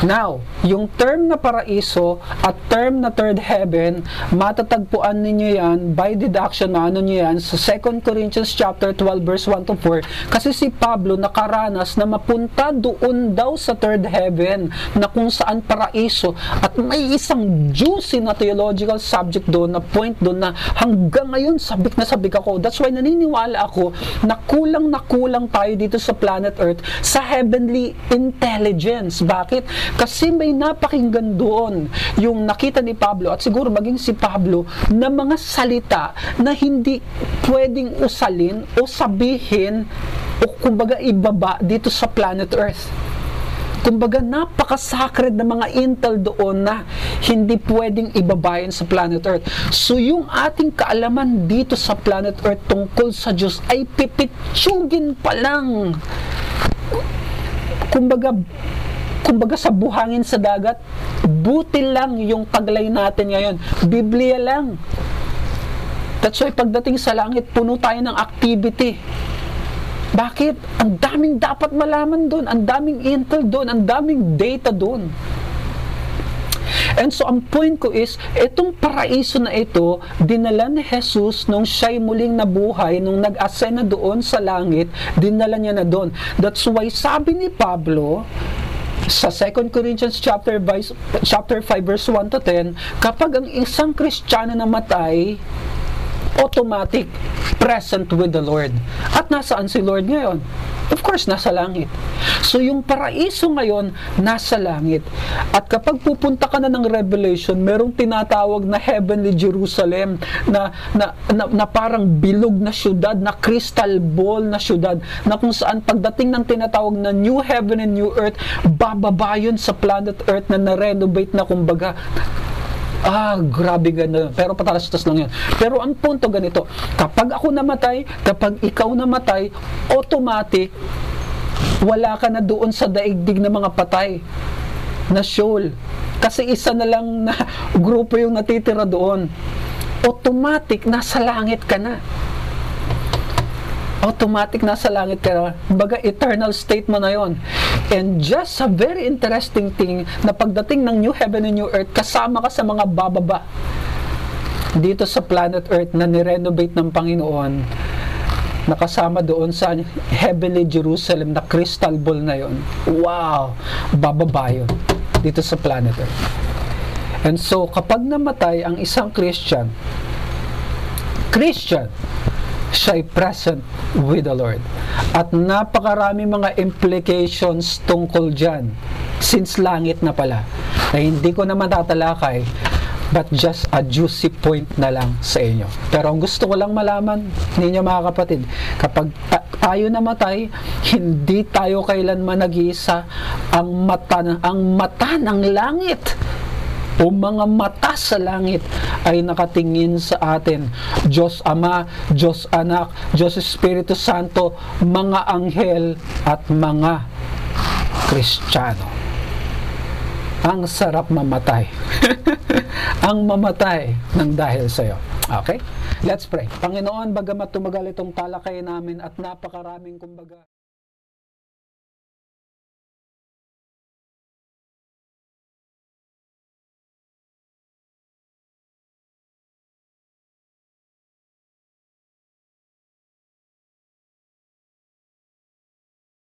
Now, yung term na paraiso at term na third heaven, matatagpuan ninyo yan by deduction, maano nyo yan sa 2 Corinthians chapter 12 verse 1 to 4. Kasi si Pablo nakaranas na mapunta doon daw sa third heaven na kung saan paraiso at may isang juicy na theological subject doon na point doon na hanggang ngayon sabik na sabik ako. That's why naniniwala ako na kulang na kulang tayo dito sa planet Earth sa heavenly intelligence. Bakit? Kasi may napakinggan doon yung nakita ni Pablo at siguro maging si Pablo na mga salita na hindi pwedeng usalin o sabihin o kumbaga ibaba dito sa planet Earth. Kumbaga, napaka-sacred na mga intel doon na hindi pwedeng ibabayan sa planet Earth. So, yung ating kaalaman dito sa planet Earth tungkol sa Diyos ay pipitsugin pa lang. Kumbaga, kumbaga sa buhangin sa dagat, buti lang yung taglay natin ngayon. Biblia lang. That's why pagdating sa langit, puno tayo ng activity. Bakit? Ang daming dapat malaman doon, ang daming intel doon, ang daming data doon. And so, ang point ko is, itong paraiso na ito, dinala ni Jesus nung siya'y muling nabuhay, nung nag-ascend na doon sa langit, dinala niya na doon. That's why sabi ni Pablo, sa 2 Corinthians chapter 5, chapter 5 verse 1 to 10, kapag ang isang Kristiyano namatay, automatic present with the Lord. At nasaan si Lord ngayon? Of course, nasa langit. So, yung paraiso ngayon, nasa langit. At kapag pupunta ka na ng Revelation, merong tinatawag na Heavenly Jerusalem na, na, na, na parang bilog na syudad, na crystal ball na syudad, na kung saan pagdating ng tinatawag na New Heaven and New Earth, bababa yun sa planet Earth na na-renovate na kumbaga Ah, grabe ganda. Pero patalastas lang yan. Pero ang punto ganito, kapag ako namatay, kapag ikaw namatay, automatic, wala ka na doon sa daigdig ng mga patay na soul. Kasi isa na lang na grupo yung natitira doon. Automatic, nasa langit ka na automatic nasa langit ka. Baga, eternal state mo na yon. And just a very interesting thing na pagdating ng New Heaven and New Earth, kasama ka sa mga bababa dito sa planet Earth na nirenovate ng Panginoon nakasama doon sa Heavenly Jerusalem na crystal ball na yon. Wow! Bababa yun dito sa planet Earth. And so, kapag namatay ang isang Christian, Christian, siya present with the Lord. At napakarami mga implications tungkol dyan since langit na pala na hindi ko na matatalakay but just a juicy point na lang sa inyo. Pero ang gusto ko lang malaman ninyo mga kapatid, kapag tayo namatay, hindi tayo kailanman nag-iisa ang mata, ang mata ng langit o mga mata sa langit ay nakatingin sa atin. Diyos Ama, Diyos Anak, Diyos Espiritu Santo, mga anghel at mga Kristiyano. Ang sarap mamatay. ang mamatay ng dahil sa iyo. Okay? Let's pray. Panginoon, bagamat tumagal itong talakay namin at napakaraming kumbaga